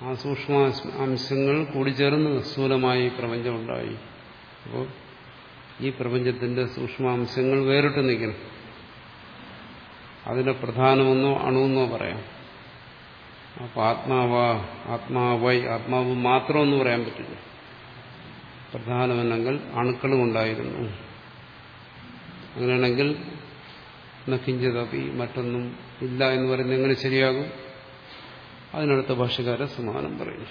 ആ സൂക്ഷ്മ അംശങ്ങൾ കൂടിച്ചേർന്ന് സ്ഥൂലമായി പ്രപഞ്ചം ഉണ്ടായി. അപ്പോൾ ഈ പ്രപഞ്ചത്തിന്റെ സൂക്ഷ്മാംശങ്ങൾ വേറിട്ട് നിൽക്കണം. അതിന്റെ പ്രധാനമെന്നോ അണുവെന്നോ പറയാം. അപ്പൊ ആത്മാവ ആത്മാവൈ ആത്മാവ് മാത്രമെന്ന് പറയാൻ പറ്റില്ല. പ്രധാനമെന്നെങ്കിൽ അണുക്കളും ഉണ്ടായിരുന്നു അങ്ങനെയാണെങ്കിൽ നക്കിഞ്ചതപി മറ്റൊന്നും ഇല്ല എന്ന് പറയുന്നത് എങ്ങനെ ശരിയാകും? അതിനടുത്ത ഭാഷകാര സമാനം പറയും.